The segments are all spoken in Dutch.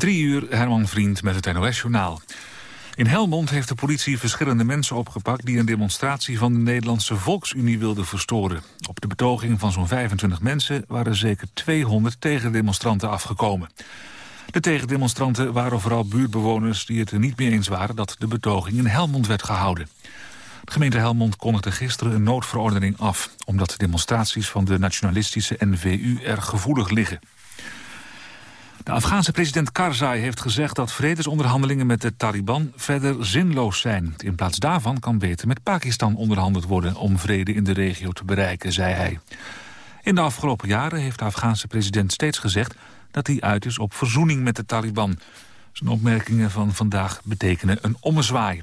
Drie uur, Herman Vriend met het NOS-journaal. In Helmond heeft de politie verschillende mensen opgepakt... die een demonstratie van de Nederlandse Volksunie wilden verstoren. Op de betoging van zo'n 25 mensen waren zeker 200 tegendemonstranten afgekomen. De tegendemonstranten waren vooral buurtbewoners die het er niet mee eens waren... dat de betoging in Helmond werd gehouden. De gemeente Helmond kondigde gisteren een noodverordening af... omdat de demonstraties van de nationalistische NVU erg gevoelig liggen. De Afghaanse president Karzai heeft gezegd dat vredesonderhandelingen met de Taliban verder zinloos zijn. In plaats daarvan kan beter met Pakistan onderhandeld worden om vrede in de regio te bereiken, zei hij. In de afgelopen jaren heeft de Afghaanse president steeds gezegd dat hij uit is op verzoening met de Taliban. Zijn opmerkingen van vandaag betekenen een ommezwaai.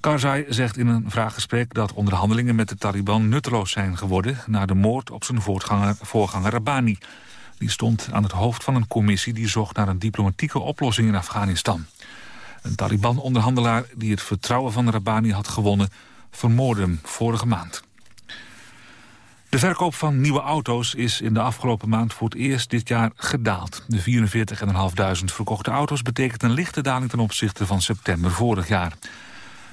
Karzai zegt in een vraaggesprek dat onderhandelingen met de Taliban nutteloos zijn geworden... na de moord op zijn voorganger, Rabbani. Die stond aan het hoofd van een commissie die zocht naar een diplomatieke oplossing in Afghanistan. Een Taliban-onderhandelaar die het vertrouwen van Rabbani had gewonnen... vermoordde hem vorige maand. De verkoop van nieuwe auto's is in de afgelopen maand voor het eerst dit jaar gedaald. De 44.500 verkochte auto's betekent een lichte daling ten opzichte van september vorig jaar.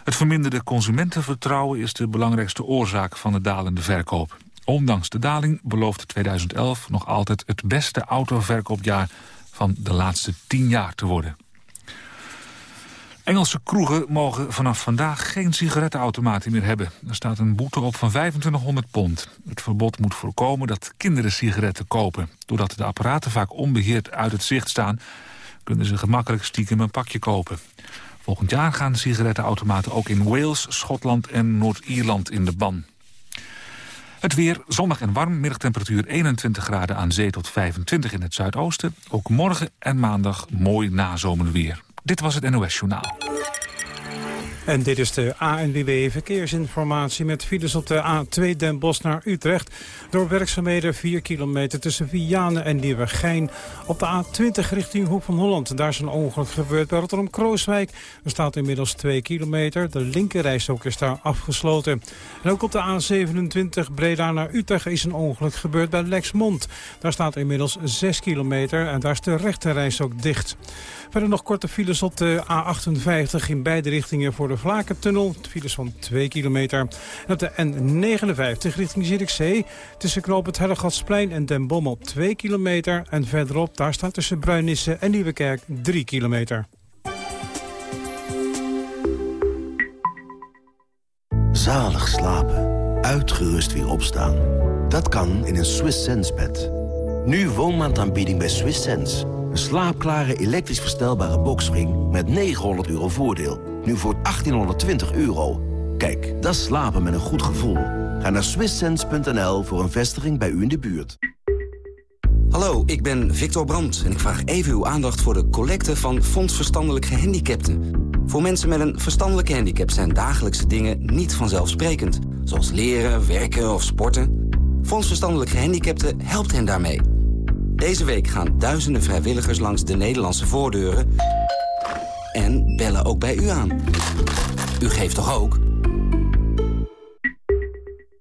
Het verminderde consumentenvertrouwen is de belangrijkste oorzaak van de dalende verkoop. Ondanks de daling belooft 2011 nog altijd het beste autoverkoopjaar van de laatste tien jaar te worden. Engelse kroegen mogen vanaf vandaag geen sigarettenautomaten meer hebben. Er staat een boete op van 2500 pond. Het verbod moet voorkomen dat kinderen sigaretten kopen. Doordat de apparaten vaak onbeheerd uit het zicht staan... kunnen ze gemakkelijk stiekem een pakje kopen. Volgend jaar gaan sigarettenautomaten ook in Wales, Schotland en Noord-Ierland in de ban. Het weer zonnig en warm, middagtemperatuur 21 graden aan zee tot 25 in het zuidoosten. Ook morgen en maandag mooi nazomerweer. Dit was het NOS Journaal. En dit is de ANWB Verkeersinformatie met files op de A2 Den Bosch naar Utrecht. Door werkzaamheden 4 kilometer tussen Vianen en Nieuwegein. Op de A20 richting Hoek van Holland. Daar is een ongeluk gebeurd bij Rotterdam-Krooswijk. Er staat inmiddels 2 kilometer. De linkerrijstok is daar afgesloten. En ook op de A27 Breda naar Utrecht is een ongeluk gebeurd bij Lexmond. Daar staat inmiddels 6 kilometer en daar is de rechterrijstok dicht. Verder nog korte files op de A58 in beide richtingen voor de Vlakentunnel. Files van 2 kilometer. En op de N59 richting Zierikzee tussen knoop het Hellegatsplein en Den Bommel 2 kilometer. En verderop daar staat tussen Bruinisse en Nieuwekerk 3 kilometer. Zalig slapen. Uitgerust weer opstaan. Dat kan in een Swiss Sense bed. Nu woonmaandaanbieding bij Swiss Sense. Een slaapklare elektrisch verstelbare boxspring met 900 euro voordeel. Nu voor 1820 euro. Kijk, dat slapen met een goed gevoel. Ga naar swisssense.nl voor een vestiging bij u in de buurt. Hallo, ik ben Victor Brandt en ik vraag even uw aandacht voor de collecte van Fonds Verstandelijk Gehandicapten. Voor mensen met een verstandelijke handicap zijn dagelijkse dingen niet vanzelfsprekend. Zoals leren, werken of sporten. Fonds Verstandelijk Gehandicapten helpt hen daarmee. Deze week gaan duizenden vrijwilligers langs de Nederlandse voordeuren... en bellen ook bij u aan. U geeft toch ook?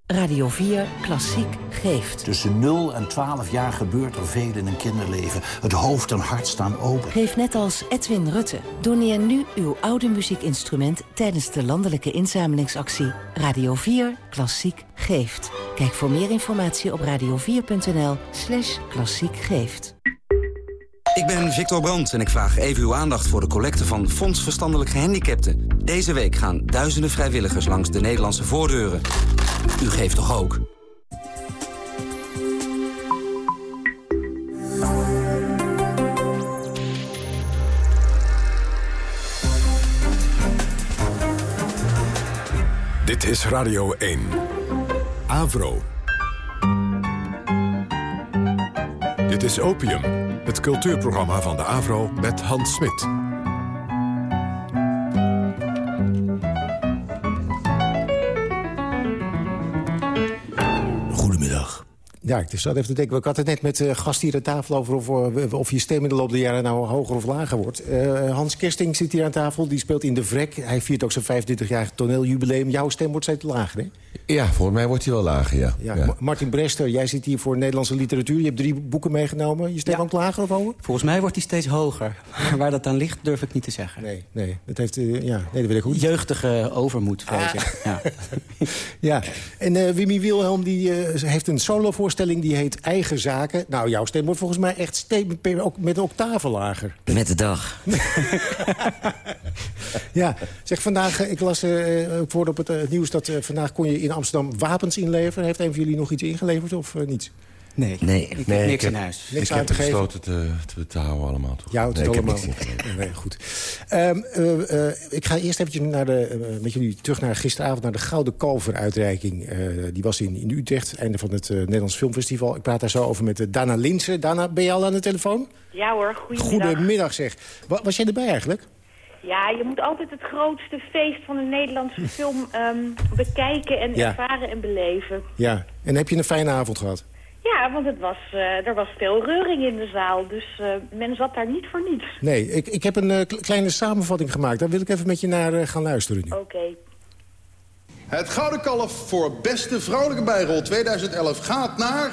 Radio 4 Klassiek geeft. Tussen 0 en 12 jaar gebeurt er veel in een kinderleven. Het hoofd en hart staan open. Geef net als Edwin Rutte. Doneer nu uw oude muziekinstrument... tijdens de landelijke inzamelingsactie Radio 4 Klassiek geeft. Kijk voor meer informatie op radio4.nl slash klassiek geeft. Ik ben Victor Brandt en ik vraag even uw aandacht voor de collecte van Fonds Verstandelijk Gehandicapten. Deze week gaan duizenden vrijwilligers langs de Nederlandse voordeuren. U geeft toch ook? Dit is Radio 1. Avro. Dit is Opium, het cultuurprogramma van de Avro met Hans Smit. Ja, ik zat even te denken. Ik had het net met uh, gast hier aan tafel over of, uh, of je stem in de loop der jaren nou hoger of lager wordt. Uh, Hans Kersting zit hier aan tafel, die speelt in De Vrek. Hij viert ook zijn 25-jarig toneeljubileum. Jouw stem wordt steeds lager, hè? Ja, volgens mij wordt hij wel lager, ja. ja, ja. Martin Brester, jij zit hier voor Nederlandse literatuur. Je hebt drie boeken meegenomen. Je stem ja. ook lager of hoger? Volgens mij wordt hij steeds hoger. Waar dat aan ligt, durf ik niet te zeggen. Nee, nee. Dat heeft, ja, nee, dat weet ik goed. Jeugdige overmoed, vrees ik. Ah. Ja. ja. En Wimmy Wilhelm die, heeft een solovoorstelling die heet Eigen Zaken. Nou, jouw stem wordt volgens mij echt ook met een octave lager. Met de dag. ja, zeg vandaag, ik las uh, voor op het uh, nieuws dat uh, vandaag kon je in Amsterdam wapens inleveren. Heeft een van jullie nog iets ingeleverd of niets? Nee, nee, ik nee, niks in huis. Niks ik heb besloten te, te, te, houden allemaal. Toch? Ja, nee, allemaal. nee, goed. Um, uh, uh, ik ga eerst eventjes naar de, uh, met jullie terug naar gisteravond... naar de Gouden Kalver-uitreiking. die was in, in Utrecht, einde van het Nederlands Filmfestival. Ik praat daar zo over met Dana Linsen. Dana, ben je al aan de telefoon? Ja hoor, goedemiddag. Goedemiddag zeg. Was jij erbij eigenlijk? Ja, je moet altijd het grootste feest van de Nederlandse film um, bekijken en ja. ervaren en beleven. Ja, en heb je een fijne avond gehad? Ja, want het was, uh, er was veel reuring in de zaal. Dus uh, men zat daar niet voor niets. Nee, ik, ik heb een uh, kleine samenvatting gemaakt. Daar wil ik even met je naar gaan luisteren nu. Oké. Okay. Het Gouden Kalf voor beste vrouwelijke bijrol 2011 gaat naar...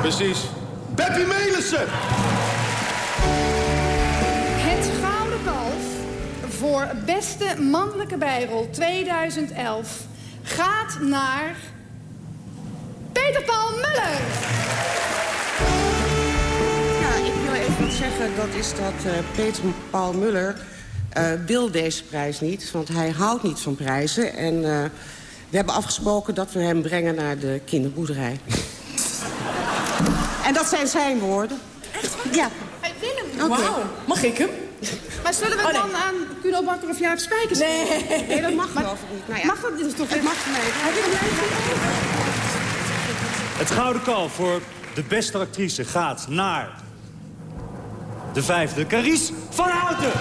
Precies. Beppie Melissen! Het Gouden Kalf voor beste mannelijke bijrol 2011 gaat naar... Peter Paul Muller. Ja, ik wil even wat zeggen. Dat is dat uh, Peter Paul Muller uh, wil deze prijs niet. Want hij houdt niet van prijzen. En uh, we hebben afgesproken dat we hem brengen naar de kinderboerderij. en dat zijn zijn woorden. Echt? Ja. Hij wil hem. Okay. Wauw. Mag ik hem? Maar zullen we oh, nee. dan aan Kuno Bakker of Jaap Spijkers Nee, nee dat mag niet. Nou ja. Mag dat? Dit is toch... Het mag niet. Heb je hem het Gouden Kalf voor de beste actrice gaat naar... de vijfde, Carice van Houten.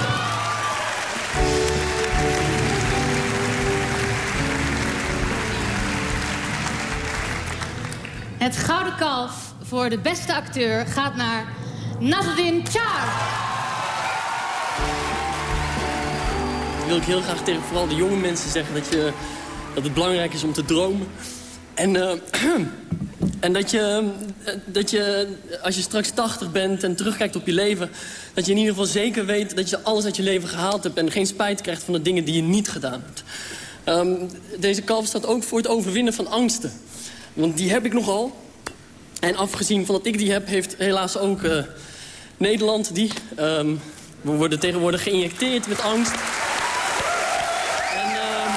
Het Gouden Kalf voor de beste acteur gaat naar Nazarin Char. Wil ik heel graag tegen vooral de jonge mensen zeggen dat, je, dat het belangrijk is om te dromen. En uh, En dat je, dat je, als je straks 80 bent en terugkijkt op je leven... dat je in ieder geval zeker weet dat je alles uit je leven gehaald hebt... en geen spijt krijgt van de dingen die je niet gedaan hebt. Um, deze kalf staat ook voor het overwinnen van angsten. Want die heb ik nogal. En afgezien van dat ik die heb, heeft helaas ook uh, Nederland die. Um, we worden tegenwoordig geïnjecteerd met angst. En, uh,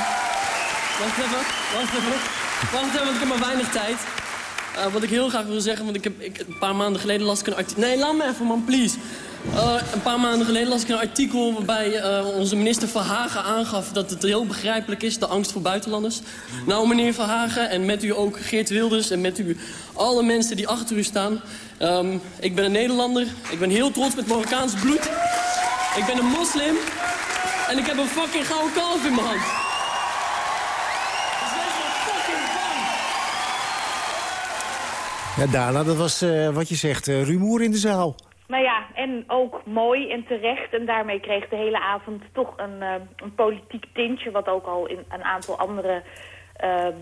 wacht even, wacht even. Wacht even, want ik heb maar weinig tijd. Uh, wat ik heel graag wil zeggen, want ik heb ik, een paar maanden geleden las ik een artikel... Nee, laat me even man, please. Uh, een paar maanden geleden las ik een artikel waarbij uh, onze minister Verhagen aangaf... dat het heel begrijpelijk is, de angst voor buitenlanders. Nou, meneer Verhagen, en met u ook Geert Wilders... en met u alle mensen die achter u staan. Um, ik ben een Nederlander, ik ben heel trots met Marokkaans bloed. Ik ben een moslim en ik heb een fucking gouden kalf in mijn hand. Ja, Dana, dat was uh, wat je zegt, uh, rumoer in de zaal. Nou ja, en ook mooi en terecht. En daarmee kreeg de hele avond toch een, uh, een politiek tintje... wat ook al in een aantal andere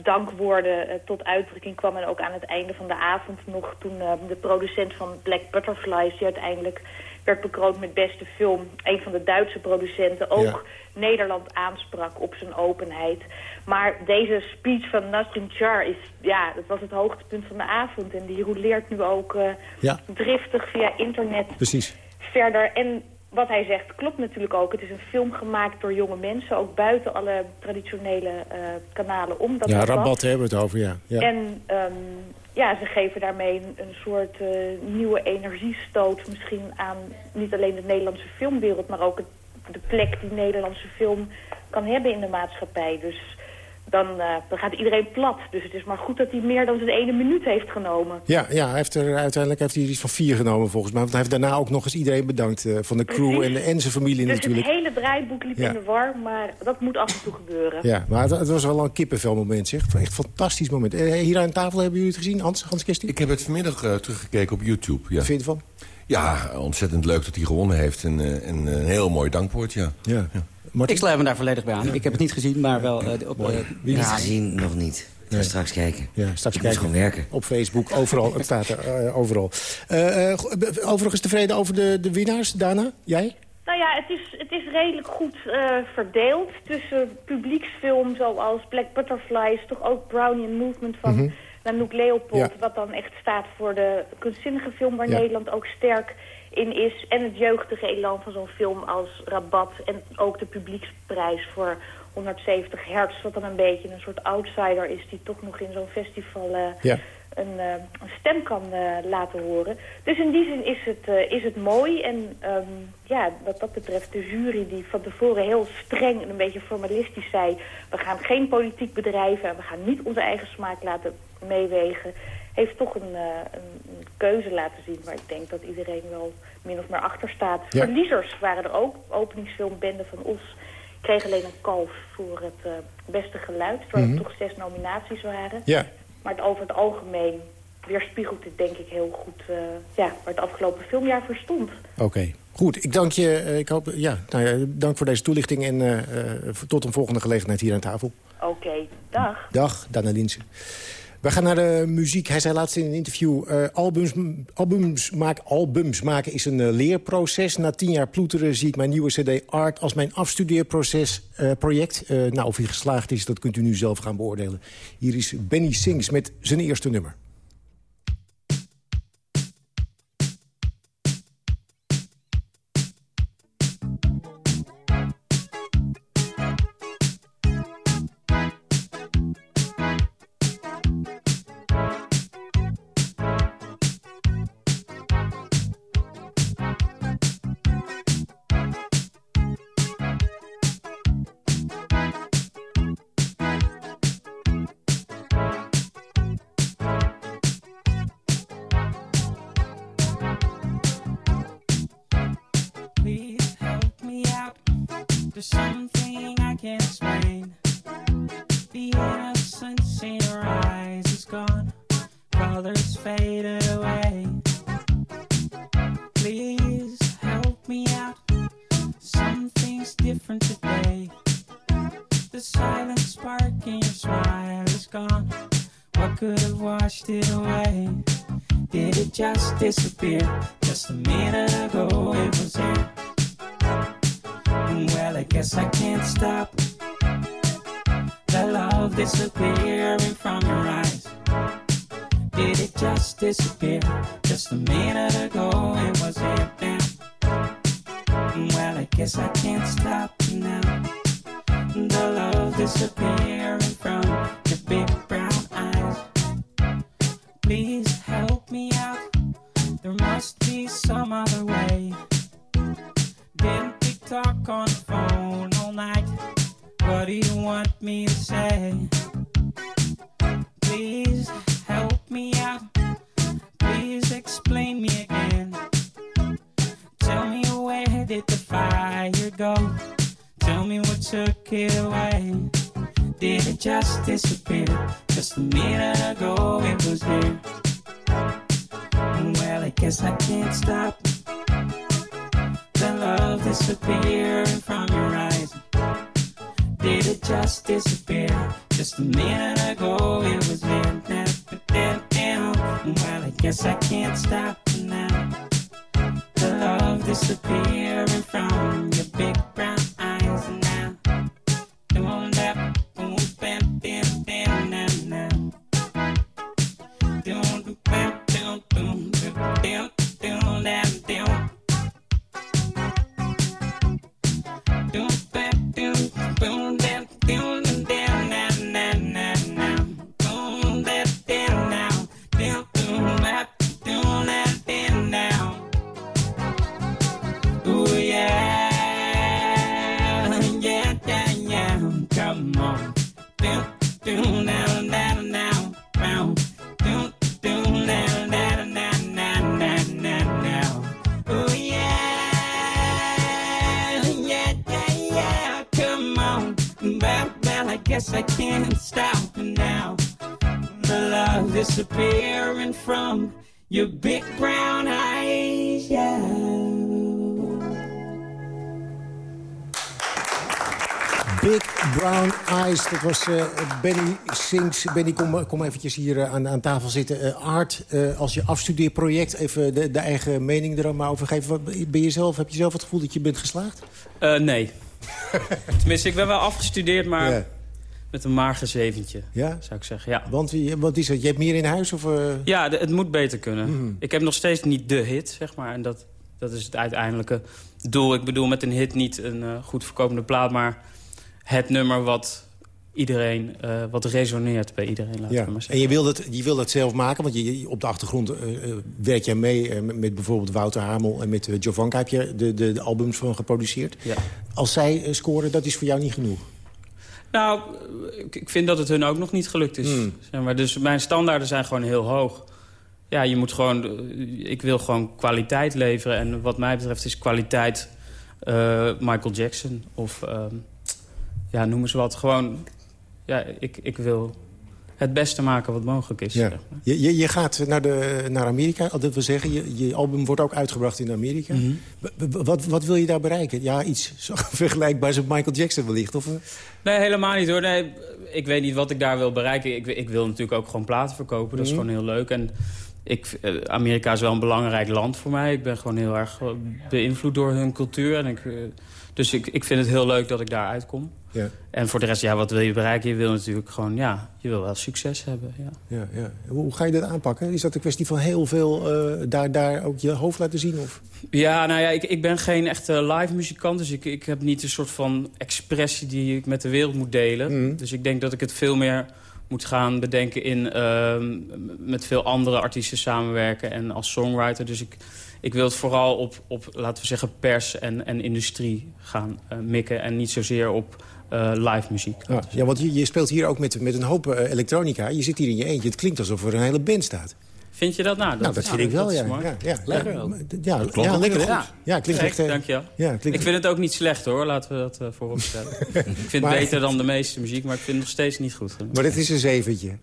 dankwoorden tot uitdrukking kwam. En ook aan het einde van de avond nog toen de producent van Black Butterflies... die uiteindelijk werd bekroond met beste film. Een van de Duitse producenten ook Nederland aansprak op zijn openheid. Maar deze speech van Nasrin Char is, ja, dat was het hoogtepunt van de avond. En die roleert nu ook uh, ja. driftig via internet Precies. verder. En wat hij zegt klopt natuurlijk ook. Het is een film gemaakt door jonge mensen, ook buiten alle traditionele uh, kanalen om. Dat ja, Rabat hebben we het over, ja. ja. En um, ja, ze geven daarmee een, soort uh, nieuwe energiestoot misschien aan niet alleen de Nederlandse filmwereld, maar ook het, de plek die Nederlandse film kan hebben in de maatschappij. Dus dan, uh, dan gaat iedereen plat. Dus het is maar goed dat hij meer dan zijn ene minuut heeft genomen. Ja, ja hij heeft er, uiteindelijk heeft hij iets van vier genomen volgens mij. Want hij heeft daarna ook nog eens iedereen bedankt uh, van de crew en, en zijn familie dus natuurlijk. het hele draaiboek liep in de war, maar dat moet af en toe gebeuren. Ja, maar het, het was wel een kippenvel moment, zeg. Echt een fantastisch moment. Uh, hier aan tafel hebben jullie het gezien, Hans, Hans Kestie? Ik heb het vanmiddag teruggekeken op YouTube, ja. Wat vind je ervan? Ja, ontzettend leuk dat hij gewonnen heeft. En, en een heel mooi dankwoord, ja. ja. ja. Ik sluit me daar volledig bij aan. Ik heb het niet gezien, maar wel uh, op... Uh, Wie niet gezien? Nog niet. Nee. straks kijken. Ja, straks kijken. gewoon werken. Op Facebook, overal. het staat er uh, overal. overigens tevreden over de, de winnaars, Dana? Jij? Nou ja, het is, het is redelijk goed verdeeld tussen publieksfilm zoals Black Butterflies... toch ook Brownian Movement van... Mm -hmm. Nanook Leopold, ja. wat dan echt staat voor de kunstzinnige film... waar ja. Nederland ook sterk in is. En het jeugdige elan van zo'n film als Rabat. En ook de publieksprijs voor 170 hertz. Wat dan een beetje een soort outsider is die toch nog in zo'n festival uh, ja. een, uh, een, stem kan uh, laten horen. Dus in die zin is het, is het mooi. En um, ja, wat dat betreft de jury die van tevoren heel streng en een beetje formalistisch zei... we gaan geen politiek bedrijven en we gaan niet onze eigen smaak laten meewegen heeft toch een, uh, een, een, keuze laten zien waar ik denk dat iedereen wel min of meer achter staat. Ja. Verliezers waren er ook. Openingsfilm Bende van Os kreeg alleen een kalf voor het uh, beste geluid. Terwijl Mhm. er toch zes nominaties waren. Ja. Maar het, over het algemeen weerspiegelt dit denk ik heel goed uh, ja, waar het afgelopen filmjaar voor stond. Oké. Okay. Goed, ik dank je. Ik hoop, ja, nou ja, dank voor deze toelichting en uh, tot een volgende gelegenheid hier aan tafel. Oké, okay, dag. Dag, Dana Linsen. We gaan naar de muziek. Hij zei laatst in een interview... Uh, albums, albums, albums maken is een uh, leerproces. Na tien jaar ploeteren zie ik mijn nieuwe cd Art... als mijn afstudeerproces uh, project. nou, of hij geslaagd is, dat kunt u nu zelf gaan beoordelen. Hier is Benny Sings met zijn eerste nummer. Disappear. Me to say? Please help me out. Please explain me again. Tell me where did the fire go? Tell me what took it away. Did it just disappear? Just a minute ago it was here. Well, I guess I can't stop the love disappearing from your eyes. Did it just disappear? Just a minute ago it was there. Now, down, down. Well, I guess I can't stop now. The love disappearing from your big brown eyes now. Doing disappearing from your big brown eyes, yeah. Big Brown Eyes, dat was uh, Benny Sings. Benny, kom, kom eventjes hier uh, aan, aan tafel zitten. Uh, Art, als je afstudeerproject, even de, de, eigen mening er maar over geven. Ben je zelf, heb je zelf het gevoel dat je bent geslaagd? nee. Tenminste, ik ben wel afgestudeerd, maar... Met een mager zeventje, ja? zou ik zeggen. Ja. Want wat is het? Je hebt meer in huis? Of, Ja, de, het moet beter kunnen. Mm. Ik heb nog steeds niet de hit, zeg maar. En dat, dat is het uiteindelijke doel. Ik bedoel met een hit niet een goed verkopende plaat... maar het nummer wat iedereen, uh, wat resoneert bij iedereen. Laten ja. maar zeggen. En je wil, dat, je wil dat zelf maken, want je, op de achtergrond uh, werk jij mee met, met, bijvoorbeeld Wouter Hamel en met Jovanka heb je de, de, de, albums van geproduceerd. Ja. Als zij scoren, dat is voor jou niet genoeg? Nou, ik, vind dat het hun ook nog niet gelukt is. Hmm. Zeg maar. Dus mijn standaarden zijn gewoon heel hoog. Ja, je moet gewoon, ik wil gewoon kwaliteit leveren. En wat mij betreft is kwaliteit Michael Jackson of ehm, ja, noem eens wat. Gewoon, ja, ik, ik wil het beste maken wat mogelijk is. Ja. je, je, je, gaat naar, de, naar Amerika, dat wil zeggen, je, je album wordt ook uitgebracht in Amerika. Mhm. wat, wat wil je daar bereiken? Ja, iets vergelijkbaars met Michael Jackson wellicht? Of? Nee, helemaal niet hoor. Nee, ik weet niet wat ik daar wil bereiken. Ik, ik wil natuurlijk ook gewoon platen verkopen. Dat is mhm. gewoon heel leuk. En ik, eh, Amerika is wel een belangrijk land voor mij. Ik ben gewoon heel erg beïnvloed door hun cultuur. En ik, eh, dus ik, ik vind het heel leuk dat ik daar uitkom. Ja. En voor de rest, ja, wat wil je bereiken? Je wil natuurlijk gewoon, ja, je wil wel succes hebben. Ja. Ja, ja. Hoe ga je dat aanpakken? Is dat een kwestie van heel veel uh, daar, daar ook je hoofd laten zien? Of? Ja, nou ja, ik, ik ben geen echte live muzikant. Dus ik, ik heb niet een soort van expressie die ik met de wereld moet delen. Mhm. Dus ik denk dat ik het veel meer moet gaan bedenken in uh, met veel andere artiesten samenwerken en als songwriter. Dus ik, ik wil het vooral op, op laten we zeggen, pers en, en industrie gaan uh, mikken. En niet zozeer op uh, live muziek. Ja, ja, want je, je, speelt hier ook met, met een hoop uh, elektronica. Je zit hier in je eentje. Het klinkt alsof er een hele band staat. Vind je dat nou? Dat, nou, dat vind ik wel, ja. ja. ja. Lekker ook. Ja, dat klopt ja, lekker goed. Ja, klinkt echt... Dank je ja, klinkt... Ik vind het ook niet slecht, hoor. Laten we dat uh, voorop stellen. ik vind het beter dan de meeste muziek, maar ik vind het nog steeds niet goed. Maar het is een zeventje.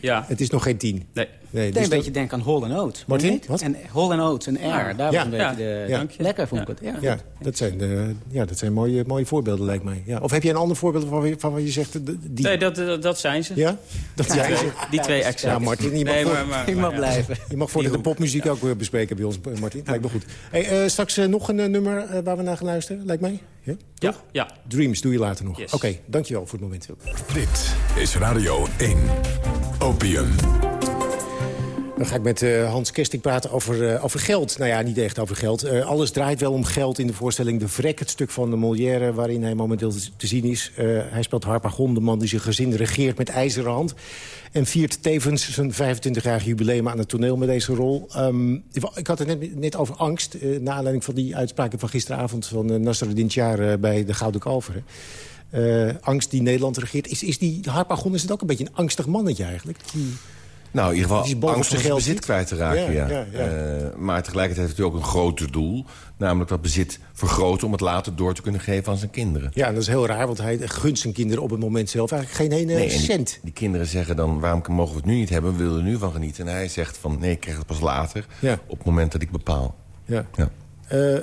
Ja. Het is nog geen tien. Nee. Nee dus een beetje denk aan Hall and Oates. Martin, wat? En Hall and Oates, een R. Daar ja. een beetje de... Ja. Lekker vond ik het. Ja, ja, dat zijn, de, ja, dat zijn mooie, mooie voorbeelden, lijkt mij. Ja. Of heb je een ander voorbeeld van, van wat je zegt... Die... Nee, dat, dat zijn ze. Ja? Dat zijn ze. Die twee extra. Ja, Martin, je mag, je mag blijven. Je mag voor de popmuziek ook weer bespreken bij ons, Martin. Lijkt me goed. Hey, uh, straks uh, nog een uh, nummer waar we naar gaan luisteren, lijkt mij. Ja? Ja, ja. Dreams doe je later nog. Oké, okay, dankjewel voor het moment. Dit is Radio 1. Opium. Dan ga ik met uh, Hans Kesting praten over, uh, over geld. Nou ja, niet echt over geld. Uh, alles draait wel om geld in de voorstelling De Vrek. Het stuk van de Molière waarin hij momenteel te zien is. hij speelt Harpagon, de man die zijn gezin regeert met ijzeren hand. En viert tevens zijn 25-jarig jubileum aan het toneel met deze rol. Um, ik had het net, over angst. Naar aanleiding van die uitspraken van gisteravond van uh, Tjar bij de Gouden Kalveren. Angst die Nederland regeert. Is, is die Harpagon is het ook een beetje een angstig mannetje eigenlijk? Die... Nou, in ieder geval angst om bezit kwijt te raken, ja. ja. ja, uh, maar tegelijkertijd heeft hij ook een groter doel. Namelijk dat bezit vergroten om het later door te kunnen geven aan zijn kinderen. Ja, en dat is heel raar, want hij gunt zijn kinderen op het moment zelf eigenlijk geen ene nee, cent. Die, die, kinderen zeggen dan, waarom mogen we het nu niet hebben? We willen er nu van genieten. En hij zegt van, nee, ik krijg het pas later. Op het moment dat ik bepaal. Ja. Uh,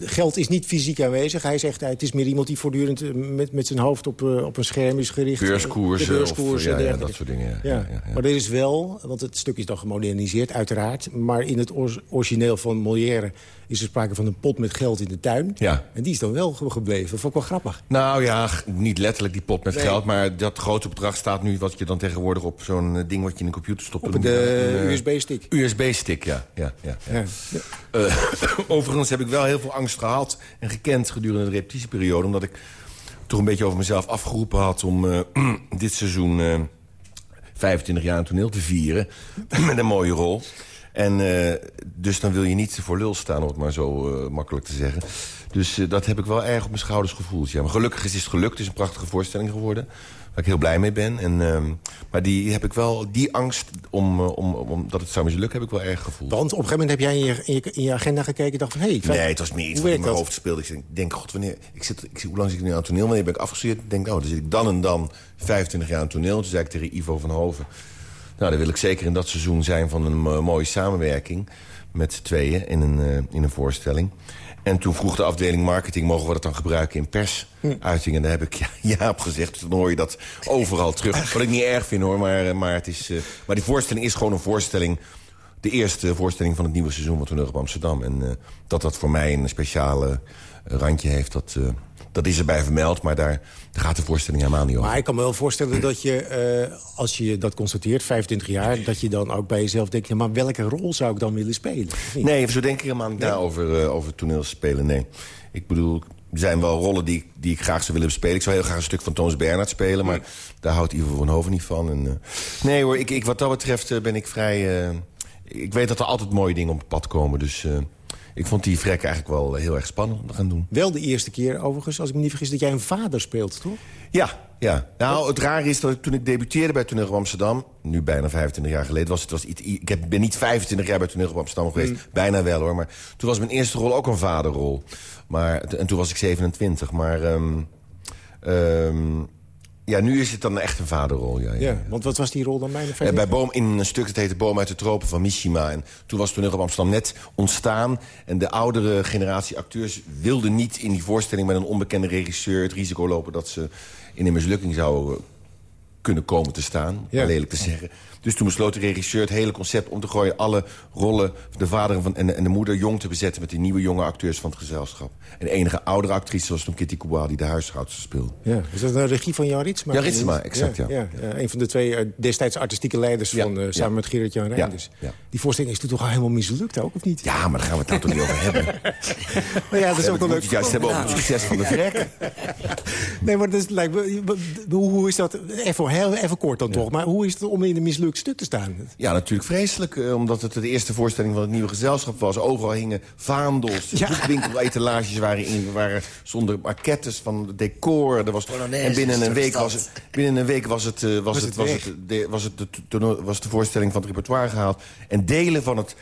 geld is niet fysiek aanwezig. Hij zegt, het is meer iemand die voortdurend eh, met, met zijn hoofd op, uh, op een scherm is gericht. Beurskoersen, beurskoersen of, ja, ja, dat soort dingen. Ja. Ja, Maar er is wel, want het stuk is dan gemoderniseerd uiteraard... maar in het origineel van Molière is er sprake van een pot met geld in de tuin. Ja. En die is dan wel gebleven. Vond ik wel grappig. Nou ja, niet letterlijk die pot met geld... maar dat grote bedrag staat nu wat je dan tegenwoordig op zo'n ding... wat je in een computer stopt. Op de USB-stick. USB-stick, ja. ja, ja, ja. Uh, overigens heb ik wel heel veel angst gehad en gekend gedurende de repetitieperiode... omdat ik toch een beetje over mezelf afgeroepen had om uh, dit seizoen... Uh, 25 jaar een toneel te vieren met een mooie rol. En uh, dus dan wil je niet voor lul staan, om het maar zo uh, makkelijk te zeggen. Dus uh, dat heb ik wel erg op mijn schouders gevoeld. Ja. Maar gelukkig is het gelukt. Het is een prachtige voorstelling geworden. Waar ik heel blij mee ben. En, uh, maar die heb ik wel, die angst om, om, om dat het zou mislukken, heb ik wel erg gevoeld. Want op een gegeven moment heb jij in je, in je, in je agenda gekeken en dacht van... Hey, nee, het was meer iets wat in mijn hoofd speelde. Ik denk, god, wanneer, ik zit, ik, hoe lang zit ik nu aan het toneel? Wanneer ben ik afgestudeerd? Ik denk, oh, dan zit ik dan en dan 25 jaar aan het toneel. Toen zei ik tegen Ivo van Hoven... Nou, dan wil ik zeker in dat seizoen zijn van een uh, mooie samenwerking... met z'n tweeën in een, uh, in een voorstelling. En toen vroeg de afdeling marketing... mogen we dat dan gebruiken in persuitingen? En daar heb ik ja, ja op gezegd. Dan hoor je dat overal terug. Wat ik niet erg vind, hoor. Maar, maar, het is, uh, maar die voorstelling is gewoon een voorstelling... de eerste voorstelling van het nieuwe seizoen van Toneel op Amsterdam. En uh, dat dat voor mij een speciale randje heeft... dat, uh, dat is erbij vermeld, maar daar, gaat de voorstelling helemaal niet over. Maar ik kan me wel voorstellen dat je, uh, als je dat constateert, 25 jaar... dat je dan ook bij jezelf denkt, ja, maar welke rol zou ik dan willen spelen? Nee, zo denk ik helemaal niet nee. over, uh, over toneelspelen, nee. Ik bedoel, er zijn wel rollen die, die ik graag zou willen spelen. Ik zou heel graag een stuk van Toons Bernhard spelen, maar daar houdt Ivo van Hoven niet van. En, uh, nee hoor, ik, ik, wat dat betreft ben ik vrij... ik weet dat er altijd mooie dingen op het pad komen, dus... ik vond die vrek eigenlijk wel heel erg spannend om te gaan doen. Wel de eerste keer overigens, als ik me niet vergis, dat jij een vader speelt, toch? Ja, ja. Nou, het rare is dat toen ik debuteerde bij Toneel Amsterdam... nu bijna 25 jaar geleden, was het was iets, ik ben niet 25 jaar bij Toneel Amsterdam geweest. Mm. Bijna wel, hoor. Maar toen was mijn eerste rol ook een vaderrol. Maar, en toen was ik 27, maar... Um, um, ja, nu is het dan echt een vaderrol. Ja, ja. ja want wat was die rol dan bijna? Ja, bij Boom, in een stuk dat heette Boom uit de Tropen van Mishima. En toen was Toneel op Amsterdam net ontstaan. En de oudere generatie acteurs wilden niet in die voorstelling... met een onbekende regisseur het risico lopen... dat ze in een mislukking zouden kunnen komen te staan. Ja. Lelijk te zeggen. Dus toen besloot de regisseur het hele concept om te gooien... alle rollen, de vader van, en, de, en de moeder jong te bezetten... met die nieuwe jonge acteurs van het gezelschap. En de enige oudere actrice was toen Kitty Kouwa... die de huishoudster speelde. Ja, is dat een regie van Jan Ritsma? Ja, Ritsma, exact, ja. ja. ja. Een van de twee uh, destijds artistieke leiders van, uh, samen met Gerrit Jan Reinders. Die voorstelling is toen toch al helemaal mislukt ook, of niet? Ja, maar daar gaan we het nou toch niet over hebben. maar ja, dat is ook wel leuk. Het juist hebben over het succes van de vrek. nee, maar dat lijkt me, hoe, hoe is dat... Even, heel, even kort dan toch, maar hoe is het om in een stuk te staan? Ja, natuurlijk vreselijk, uh, omdat het de eerste voorstelling van het nieuwe gezelschap was. Overal hingen vaandels, ja. boekwinkeletalages waren, in, waren zonder maquettes van decor. Er was, en binnen een, week was het, binnen een week was het, uh, was, het, was, het, de, was, het de, was de voorstelling van het repertoire gehaald. En delen van het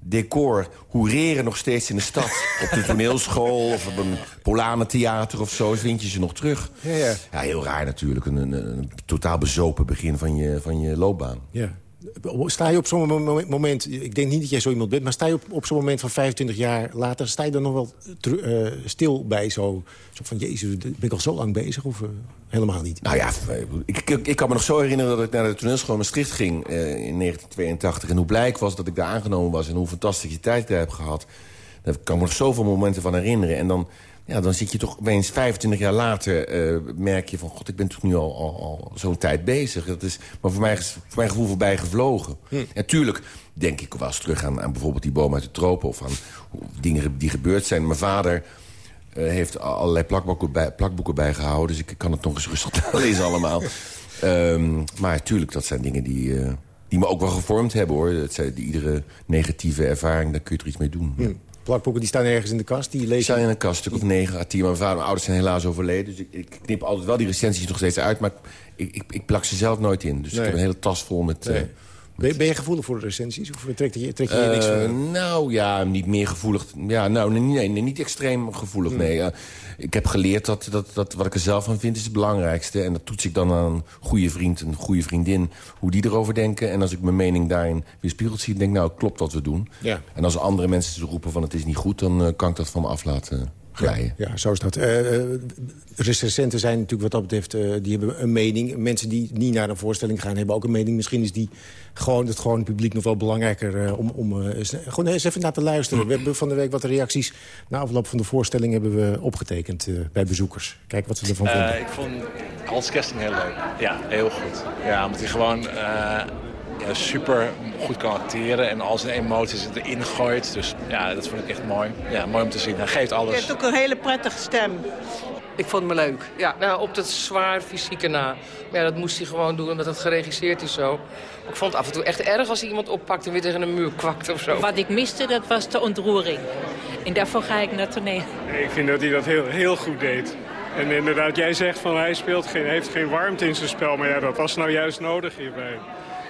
decor hoereren nog steeds in de stad. op de toneelschool of op een Polanentheater of zo vind je ze nog terug. Ja, ja. ja heel raar natuurlijk. Een, een, een, totaal bezopen begin van je, van je loopbaan. Ja. Sta je op zo'n moment, ik denk niet dat jij zo iemand bent... maar sta je op, op zo'n moment van 25 jaar later... sta je dan nog wel uh, stil bij zo, zo van... jezus, ben ik al zo lang bezig of uh, helemaal niet? Nou ja, ik, ik, kan me nog zo herinneren dat ik naar de toneelschool Maastricht ging... Uh, in 1982 en hoe blij ik was dat ik daar aangenomen was... en hoe fantastische tijd ik daar heb gehad. Daar kan ik me nog zoveel momenten van herinneren. En dan ja, dan zit je toch opeens 25 jaar later... Uh, merk je van, god, ik ben toch nu al, al, al zo'n tijd bezig. Dat is maar voor, mij, voor mijn gevoel voorbij gevlogen. Hm. En tuurlijk denk ik wel eens terug aan, aan bijvoorbeeld die boom uit de tropen... of aan dingen die gebeurd zijn. Mijn vader uh, heeft allerlei plakboeken, bij, plakboeken bijgehouden... dus ik kan het nog eens rustig lezen allemaal. um, maar tuurlijk, dat zijn dingen die... Uh, die me ook wel gevormd hebben, hoor. Dat zijn, die, iedere negatieve ervaring, daar kun je er iets mee doen. Hm plakboeken die staan ergens in de kast. Die, die staan in een kast, stuk of negen à tien. Mijn vader en mijn ouders zijn helaas overleden. Dus ik, ik, knip altijd wel die recensies nog steeds uit. Maar ik, ik, ik plak ze zelf nooit in. Dus nee. ik heb een hele tas vol met... Nee. Uh, ben, ben je gevoelig voor de recensies? Of trek je, trek je niks van? Nou ja, niet meer gevoelig. Ja, nou, nee, nee, nee niet extreem gevoelig, nee. Uh, ik heb geleerd dat, dat, dat wat ik er zelf van vind is het belangrijkste. En dat toets ik dan aan een goede vriend, een goede vriendin, hoe die erover denken. En als ik mijn mening daarin weerspiegeld zie, denk ik, nou, klopt wat we doen. Ja. En als andere mensen roepen van het is niet goed, dan uh, kan ik dat van me af Ja, ja, zo is dat. Uh, recensenten zijn natuurlijk wat dat betreft, uh, die hebben een mening. Mensen die niet naar een voorstelling gaan, hebben ook een mening. Misschien is die gewoon, het gewoon publiek nog wel belangrijker uh, om, om uh, gewoon eens even naar te luisteren. We hebben van de week wat reacties na afloop van de voorstelling hebben we opgetekend uh, bij bezoekers. Kijk wat ze ervan vinden. Ik vond Hans Kesting heel leuk. Ja, heel goed. Ja, omdat hij gewoon ja, super goed kan acteren en al zijn emoties erin gooit. Dus ja, dat vond ik echt mooi. Ja, mooi om te zien. Hij geeft alles. Je hebt ook een hele prettige stem. Ik vond me leuk. Ja, nou, op dat zwaar fysieke na. Maar ja, dat moest hij gewoon doen, omdat het geregisseerd is zo. Ik vond het af en toe echt erg als hij iemand oppakt en weer tegen een muur kwakt of zo. Wat ik miste, dat was de ontroering. En daarvoor ga ik naar toneel. Ik vind dat hij dat heel, heel goed deed. En inderdaad, jij zegt van hij speelt geen, heeft geen warmte in zijn spel. Maar ja, dat was nou juist nodig hierbij.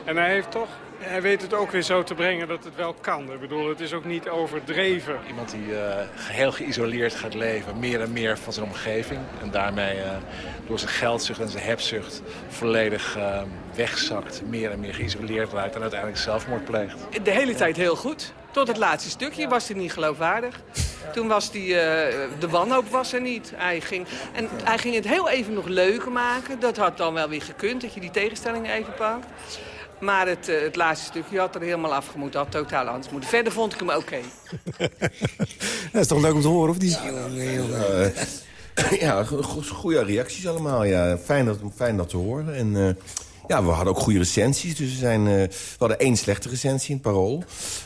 En hij heeft toch hij weet het ook weer zo te brengen dat het wel kan. Ik bedoel, het is ook niet overdreven. Iemand die uh, geheel geïsoleerd gaat leven, meer en meer van zijn omgeving. En daarmee uh, door zijn geldzucht en zijn hebzucht volledig uh, wegzakt. Meer en meer geïsoleerd raakt en uiteindelijk zelfmoord pleegt. De hele tijd heel goed. Tot het laatste stukje was hij niet geloofwaardig. Toen was die, de wanhoop was er niet. Hij ging, en hij ging het heel even nog leuker maken. Dat had dan wel weer gekund, dat je die tegenstelling even pakt. Maar het, uh, het laatste stukje had er helemaal afgemoeten. Had totaal anders moeten. Verder vond ik hem oké. Okay. dat is toch leuk om te horen, of niet? Jongen, jongen. ja, goede reacties allemaal. Ja. Fijn, dat, fijn dat te horen. En uh, ja, we hadden ook goede recensies. Dus we, zijn, uh, we hadden één slechte recensie in het Parool.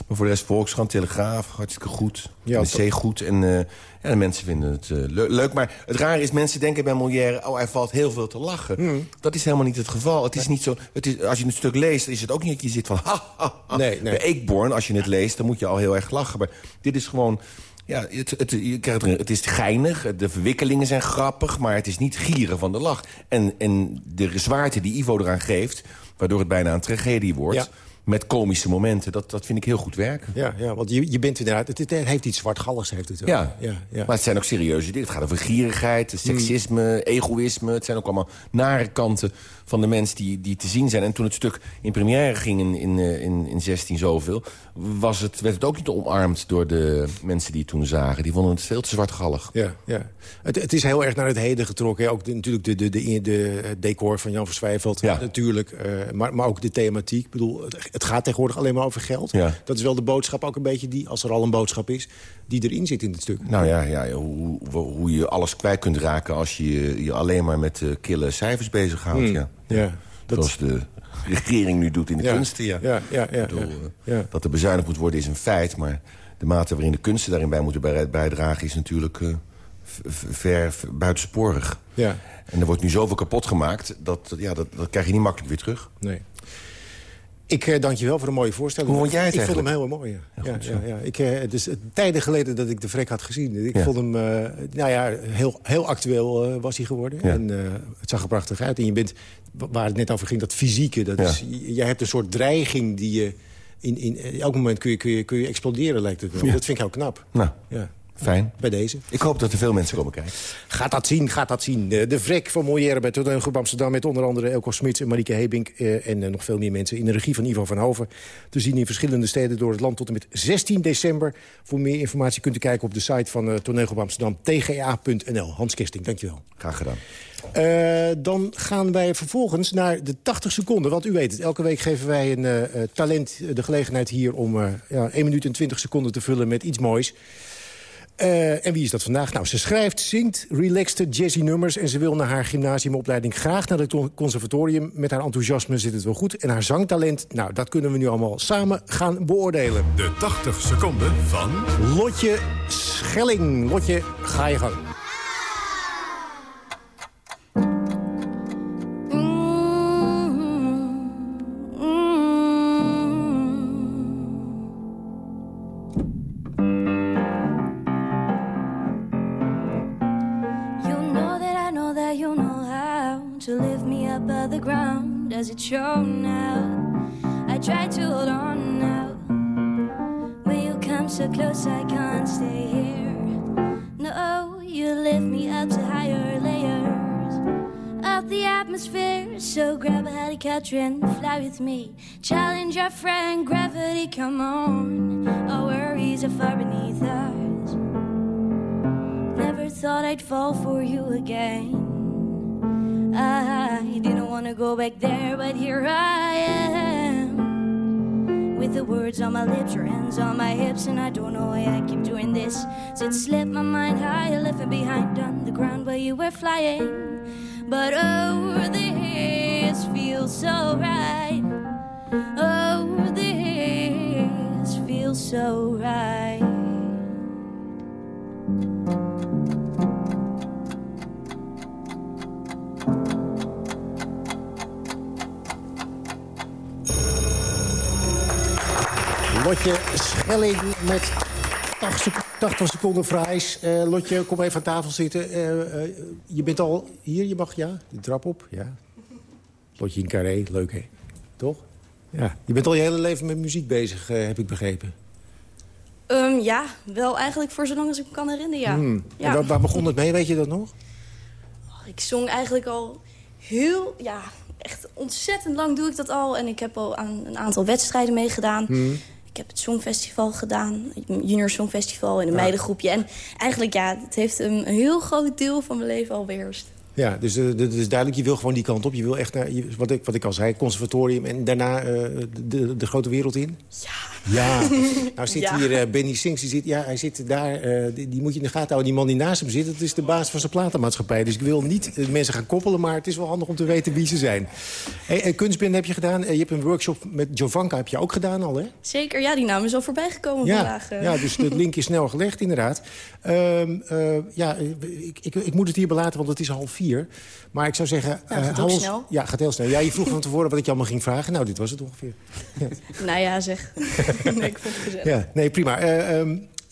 Maar voor de rest Volkskrant, Telegraaf, hartstikke goed. Ja, NC goed. En uh, ja, de mensen vinden het uh, le leuk. Maar het rare is, mensen denken bij Molière... oh, hij valt heel veel te lachen. Mm. Dat is helemaal niet het geval. Het is niet zo, het is, als je een stuk leest, is het ook niet dat je zit van... Ha, ha, ha. Nee, nee. Bij Eekborn, als je het leest, dan moet je al heel erg lachen. Maar dit is gewoon... Ja, het, het, je krijgt het is geinig, de verwikkelingen zijn grappig... maar het is niet gieren van de lach. En, en de zwaarte die Ivo eraan geeft... waardoor het bijna een tragedie wordt... Ja met komische momenten. Dat, dat vind ik heel goed werken. Ja, ja want je, je bent inderdaad... Het, het heeft iets zwartgalligs. Heeft het ja. Ja, ja. maar het zijn ook serieuze dingen. Het gaat over gierigheid, seksisme, mm. egoïsme. Het zijn ook allemaal nare kanten van de mensen die, die te zien zijn. En toen het stuk in première ging in, in, eh, in, in 16 zoveel... Was het, werd het ook niet omarmd door de mensen die het toen zagen. Die vonden het veel te zwartgallig. Ja, ja. Het, het is heel erg naar het heden getrokken. Ook de, natuurlijk de, de, de, de, decor van Jan Verswijveld. Ja. Natuurlijk. Uh, maar, maar ook de thematiek. Ik bedoel, het, het, gaat tegenwoordig alleen maar over geld. Ja. Dat is wel de boodschap ook een beetje die, als er al een boodschap is... die erin zit in het stuk. Nou ja, ja hoe, hoe je alles kwijt kunt raken... als je je alleen maar met uh, kille cijfers bezighoudt. Hmm. Ja. Ja, dat... Zoals de regering nu doet in de ja. kunsten. Ja. Ja, ja, ja, bedoel, ja, Dat er bezuinigd moet worden is een feit. Maar de mate waarin de kunsten daarin bij moeten bijdragen... is natuurlijk uh, ver, buitensporig. Ja. En er wordt nu zoveel kapot gemaakt... Dat, ja, dat, dat krijg je niet makkelijk weer terug. Nee. Ik uh, dank je wel voor een mooie voorstelling. Hoe vond jij het Ik vond hem heel mooi. Ja. Ja, ja, ja, Ik, het is tijden geleden dat ik de Vrek had gezien. Ik vond hem, uh, nou ja, heel, heel actueel was hij geworden. En het zag er prachtig uit. En je bent, waar het net over ging, dat fysieke. Dat is, jij hebt een soort dreiging die je... In, in elk moment kun je, kun, je, kun je exploderen, lijkt het wel. Dat vind ik heel knap. Nou. Ja. Fijn. Bij deze. Ik hoop dat er veel mensen komen kijken. Gaat dat zien, gaat dat zien. De, vrek van Molière bij Toneelgroep Amsterdam... met onder andere Elko Smits en Marieke Hebink... Eh, en uh, nog veel meer mensen in de regie van Ivo van Hoven. Te zien in verschillende steden door het land tot en met 16 december. Voor meer informatie kunt u kijken op de site van uh, Toneelgroep Amsterdam... tga.nl. Hans Kesting, dankjewel. Graag gedaan. Uh, dan gaan wij vervolgens naar de 80 seconden. Want u weet het, elke week geven wij een uh, talent de gelegenheid hier... om uh, ja, 1 minuut en 20 seconden te vullen met iets moois. Uh, en wie is dat vandaag? Nou, ze schrijft, zingt, relaxed jazzy nummers... en ze wil naar haar gymnasiumopleiding graag naar het conservatorium. Met haar enthousiasme zit het wel goed. En haar zangtalent, nou, dat kunnen we nu allemaal samen gaan beoordelen. De 80 seconden van... Lotje Schelling. Lotje, ga je gang. Does it show now? I try to hold on now. When you come so close, I can't stay here. No, you lift me up to higher layers of the atmosphere. So grab a helicopter and fly with me. Challenge your friend, gravity, come on. Our worries are far beneath us. Never thought I'd fall for you again. I wanna go back there, but here I am. With the words on my lips, your hands on my hips, and I don't know why I keep doing this. So it slipped my mind higher, left behind on the ground where you were flying. But oh, this feels so right. Oh, this feels so right. Lotje Schelling met 80, 80 seconden fries. Eh, Lotje, kom even aan tafel zitten. Eh, eh, je bent al hier, je mag, ja? De trap op, ja. Lotje in Carré, leuk hè? Toch? Ja. Je bent al je hele leven met muziek bezig, heb ik begrepen. Ehm, ja, wel eigenlijk voor zolang als ik me kan herinneren, ja. Hmm. En waar, waar begon het mee, weet je dat nog? Ik zong eigenlijk al heel, ja, echt ontzettend lang doe ik dat al. En ik heb al aan een aantal wedstrijden meegedaan. Hmm. Ik heb het Songfestival gedaan, het Junior Songfestival in een Ja. meidengroepje. En eigenlijk, ja, het heeft een heel groot deel van mijn leven al beheerst. Ja, dus het is duidelijk, je wil gewoon die kant op. Je wil echt naar, wat, ik, wat ik al zei, conservatorium en daarna eh, de, de grote wereld in. Ja. Ja, nou zit Ja. hier eh, Benny Sings, die zit, ja, hij zit daar, eh, die, die moet je in de gaten houden. Die man die naast hem zit, dat is de baas van zijn platenmaatschappij. Dus ik wil niet eh, mensen gaan koppelen, maar het is wel handig om te weten wie ze zijn. Hey, kunstbinden heb je gedaan, je hebt een workshop met Jovanka heb je ook gedaan al, hè? Zeker, ja, die naam is al voorbij gekomen Ja, vandaag. ja, dus de link is snel gelegd, inderdaad. Ehm, eh, ja, ik, ik, ik moet het hier belaten, want het is half vier. Maar ik zou zeggen... Ja, eh, gaat hou ook ons- snel. Ja, gaat heel snel. Ja, je vroeg van tevoren wat ik je allemaal ging vragen. Nou, dit was het ongeveer. Nou ja, zeg. nee, ik vond het gezellig. Ja, nee, prima.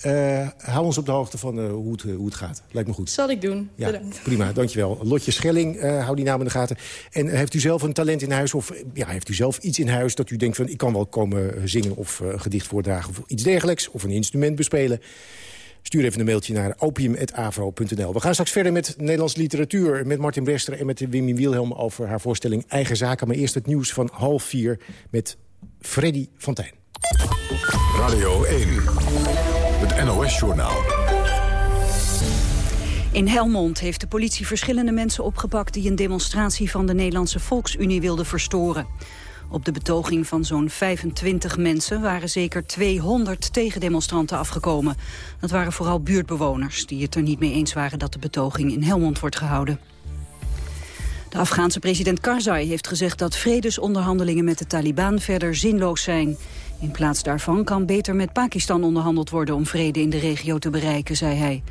Eh, hou ons op de hoogte van eh, hoe, het, hoe het gaat. Lijkt me goed. Zal ik doen. Ja, Bedankt. prima, dankjewel. Lotje Schelling, hou die naam in de gaten. En heeft u zelf een talent in huis? Of ja, heeft u zelf iets in huis dat u denkt van... ik kan wel komen zingen of een gedicht voordragen of iets dergelijks? Of een instrument bespelen? Stuur even een mailtje naar opium.avro.nl. We gaan straks verder met Nederlandse literatuur... met Martin Brester en met Wimmy Wilhelm over haar voorstelling Eigen Zaken. Maar eerst het nieuws van half vier met Freddy van Tijn. Radio 1, het NOS-journaal. In Helmond heeft de politie verschillende mensen opgepakt... die een demonstratie van de Nederlandse Volksunie wilden verstoren. Op de betoging van zo'n 25 mensen waren zeker 200 tegendemonstranten afgekomen. Dat waren vooral buurtbewoners die het er niet mee eens waren... dat de betoging in Helmond wordt gehouden. De Afghaanse president Karzai heeft gezegd dat vredesonderhandelingen met de Taliban verder zinloos zijn. In plaats daarvan kan beter met Pakistan onderhandeld worden om vrede in de regio te bereiken, zei hij.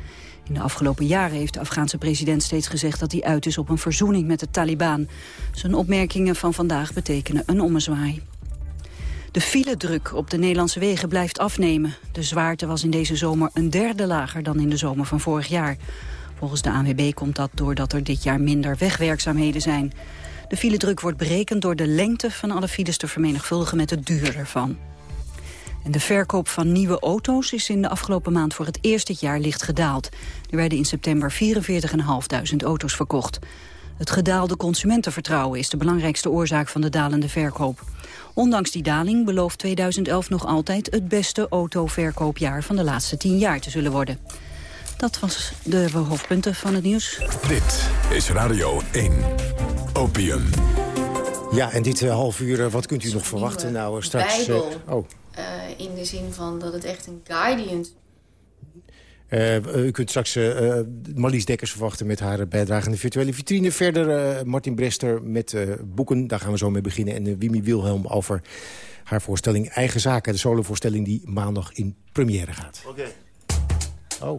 In de afgelopen jaren heeft de Afghaanse president steeds gezegd dat hij uit is op een verzoening met de Taliban. Zijn opmerkingen van vandaag betekenen een ommezwaai. De filedruk op de Nederlandse wegen blijft afnemen. De zwaarte was in deze zomer een derde lager dan in de zomer van vorig jaar. Volgens de ANWB komt dat doordat er dit jaar minder wegwerkzaamheden zijn. De filedruk wordt berekend door de lengte van alle files te vermenigvuldigen met de duur ervan. En de verkoop van nieuwe auto's is in de afgelopen maand voor het eerst dit jaar licht gedaald. Er werden in september 44.500 auto's verkocht. Het gedaalde consumentenvertrouwen is de belangrijkste oorzaak van de dalende verkoop. Ondanks die daling belooft 2011 nog altijd het beste autoverkoopjaar van de laatste tien jaar te zullen worden. Dat was de hoofdpunten van het nieuws. Dit is Radio 1, Opium. Ja, en dit eh, half uur, eh, wat kunt u nog verwachten? Nou, eh, straks... eh, Bijbel. oh, Eh, in de zin van dat het echt een guardian Eh, u kunt straks eh, eh, Marlies Dekkers verwachten met haar bijdrage in de virtuele vitrine. Verder eh, Martin Brester met eh, boeken, daar gaan we zo mee beginnen. En uh, Wimmy Wilhelm over haar voorstelling Eigen Zaken. De solovoorstelling die maandag in première gaat. Oké. Oh.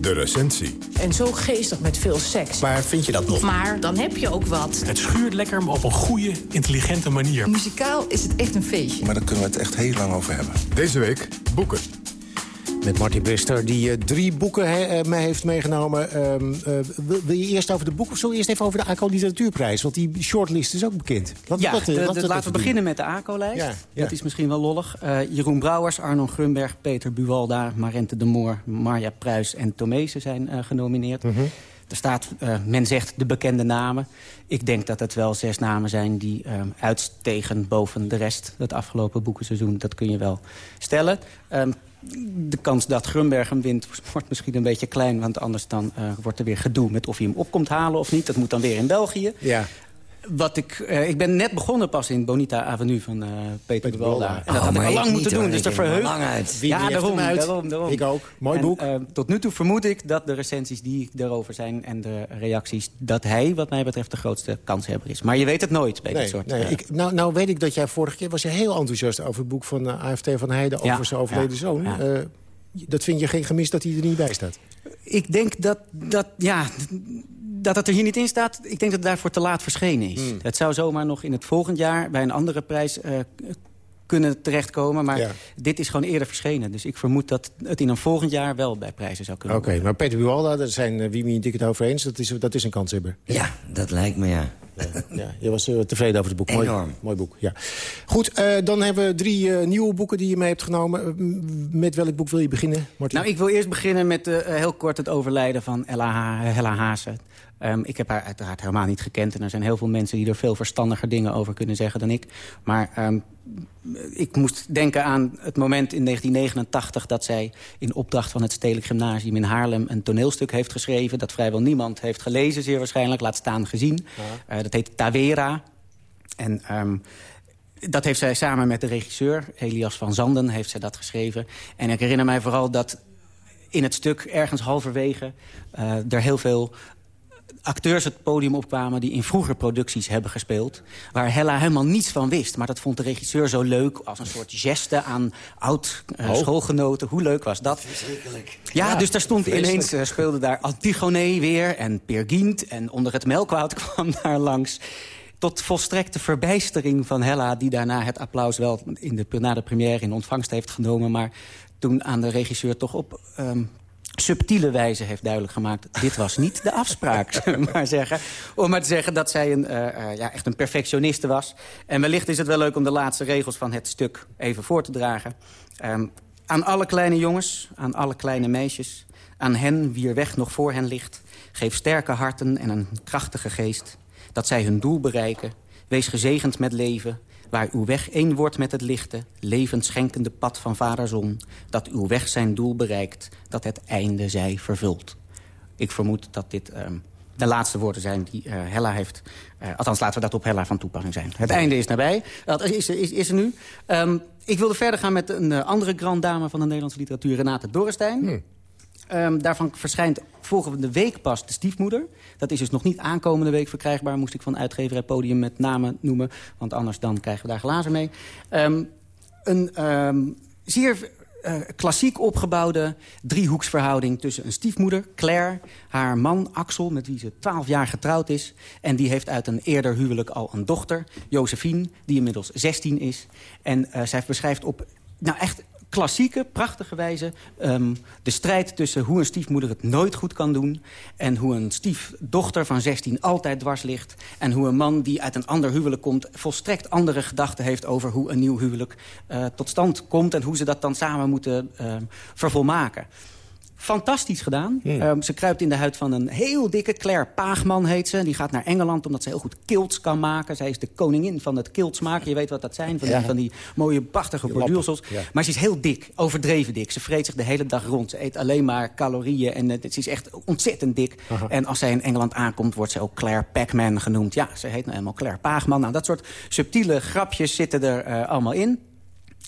de recensie. En zo geestig met veel seks. Maar vind je dat nog? Maar dan heb je ook wat. Het schuurt lekker, maar op een goede, intelligente manier. Muzikaal is het echt een feestje. Maar daar kunnen we het echt heel lang over hebben. Deze week boeken. Met Martin Brester, die eh, drie boeken he, eh, heeft meegenomen. Ehm, eh, wil, wil je eerst over de boeken of we eerst even over de ACO Literatuurprijs? Want die shortlist is ook bekend. Ja, de- de- laten we beginnen met de ACO-lijst. Ja, ja. Dat is misschien wel lollig. Jeroen Brouwers, Arnon Grunberg, Peter Buwalda, Marente de Moor... Marja Pruis en Tomezen zijn genomineerd. Mhm. Er staat, eh, men zegt, de bekende namen. Ik denk dat het wel zes namen zijn die eh, uitstegen boven de rest... het afgelopen boekenseizoen. Dat kun je wel stellen. Ehm, de kans dat Grunberg hem wint wordt misschien een beetje klein... want anders dan eh, wordt er weer gedoe met of hij hem op komt halen of niet. Dat moet dan weer in België. Ja. Wat ik, eh, ik ben net begonnen pas in Bonita Avenue van eh, Peter de Walda. En dat Oh, had ik al lang moeten doen, dus daar ken hem verheug lang uit. Wie Ja, daarom, uit? daarom, daarom. Ik ook. Mooi En, boek. eh, tot nu toe vermoed ik dat de recensies die erover zijn... en de reacties, dat hij wat mij betreft de grootste kanshebber is. Maar je weet het nooit bij Nee, dit soort... nee, eh, ik, nou, nou weet ik dat jij vorige keer was je heel enthousiast over het boek van AFT van Heijden... Ja, over zijn overleden ja, zoon. ja. Dat vind je geen gemis dat hij er niet bij staat? Ik denk dat, dat, ja, dat het er hier niet in staat. Ik denk dat het daarvoor te laat verschenen is. Hmm. Het zou zomaar nog in het volgend jaar bij een andere prijs eh, kunnen terechtkomen. Maar Ja. dit is gewoon eerder verschenen. Dus ik vermoed dat het in een volgend jaar wel bij prijzen zou kunnen Oké, maar Peter Buwalda, daar zijn uh, Wimi en Dick het over eens. Dat is, dat is een kanshebber. Ja, dat lijkt me, ja. Ja, je was eh, tevreden over het boek. Mooi, Enorm. mooi boek, ja. Goed, eh, dan hebben we drie eh, nieuwe boeken die je mee hebt genomen. Eh, met welk boek wil je beginnen, Martin? Nou, ik wil eerst beginnen met eh, heel kort het overlijden van Ella, Hella Haase. Ehm, ik heb haar uiteraard helemaal niet gekend. En er zijn heel veel mensen die er veel verstandiger dingen over kunnen zeggen dan ik. Maar ehm, ik moest denken aan het moment in 1989... dat zij in opdracht van het Stedelijk Gymnasium in Haarlem... een toneelstuk heeft geschreven dat vrijwel niemand heeft gelezen... zeer waarschijnlijk, laat staan gezien. Eh, dat heet Tavera. En... ehm, dat heeft zij samen met de regisseur, Elias van Zanden, heeft zij dat geschreven. En ik herinner mij vooral dat in het stuk ergens halverwege... eh, er heel veel acteurs het podium opkwamen... die in vroeger producties hebben gespeeld... waar Hella helemaal niets van wist. Maar dat vond de regisseur zo leuk, als een soort geste aan oud-schoolgenoten. Hoe leuk was dat? Verschrikkelijk. Ja, dus daar stond vreselijk. ineens, eh, speelde daar Antigone weer en Peer Gynt... en onder het melkwoud kwam daar langs... Tot volstrekte verbijstering van Hella... die daarna het applaus wel in de, na de première in ontvangst heeft genomen... maar toen aan de regisseur toch op ehm, subtiele wijze heeft duidelijk gemaakt... dit was niet de afspraak, maar zeggen. Om maar te zeggen dat zij een, eh, eh, ja, echt een perfectioniste was. En wellicht is het wel leuk om de laatste regels van het stuk even voor te dragen. Ehm, aan alle kleine jongens, aan alle kleine meisjes... aan hen wier weg nog voor hen ligt... geef sterke harten en een krachtige geest... dat zij hun doel bereiken. Wees gezegend met leven... Waar uw weg één wordt met het lichte, levend schenkende pad van vader zon... dat uw weg zijn doel bereikt, dat het einde zij vervult. Ik vermoed dat dit ehm, de laatste woorden zijn die eh, Hella heeft... eh, althans, laten we dat op Hella van toepassing zijn. Het einde is nabij. Dat is, is, is er nu. Ehm, ik wilde verder gaan met een eh, andere grand dame van de Nederlandse literatuur... Renate Dorrestein. Ehm, daarvan verschijnt volgende week pas de stiefmoeder. Dat is dus nog niet aankomende week verkrijgbaar. Moest ik van uitgeverij Podium met namen noemen. Want anders dan krijgen we daar glazen mee. Ehm, een ehm, zeer eh, klassiek opgebouwde driehoeksverhouding tussen een stiefmoeder, Claire... haar man Axel, met wie ze twaalf jaar getrouwd is... en die heeft uit een eerder huwelijk al een dochter, Josephine... die inmiddels 16 is. En eh, zij beschrijft op nou echt klassieke, prachtige wijze... ehm, de strijd tussen hoe een stiefmoeder het nooit goed kan doen... en hoe een stiefdochter van 16 altijd dwars ligt... en hoe een man die uit een ander huwelijk komt... volstrekt andere gedachten heeft over hoe een nieuw huwelijk eh, tot stand komt... en hoe ze dat dan samen moeten ehm, vervolmaken. Fantastisch gedaan. Ehm, ze kruipt in de huid van een heel dikke Claire Paagman heet ze. Die gaat naar Engeland omdat ze heel goed kilts kan maken. Zij is de koningin van het kilts maken. Je weet wat dat zijn, van, Ja. die, van die mooie prachtige borduursels. ja. Maar ze is heel dik, overdreven dik. Ze vreet zich de hele dag rond. Ze eet alleen maar calorieën en eh, ze is echt ontzettend dik. Aha. En als zij in Engeland aankomt, wordt ze ook Claire Pac-Man genoemd. Ja, ze heet nou eenmaal Claire Paagman. Nou, dat soort subtiele grapjes zitten er eh, allemaal in.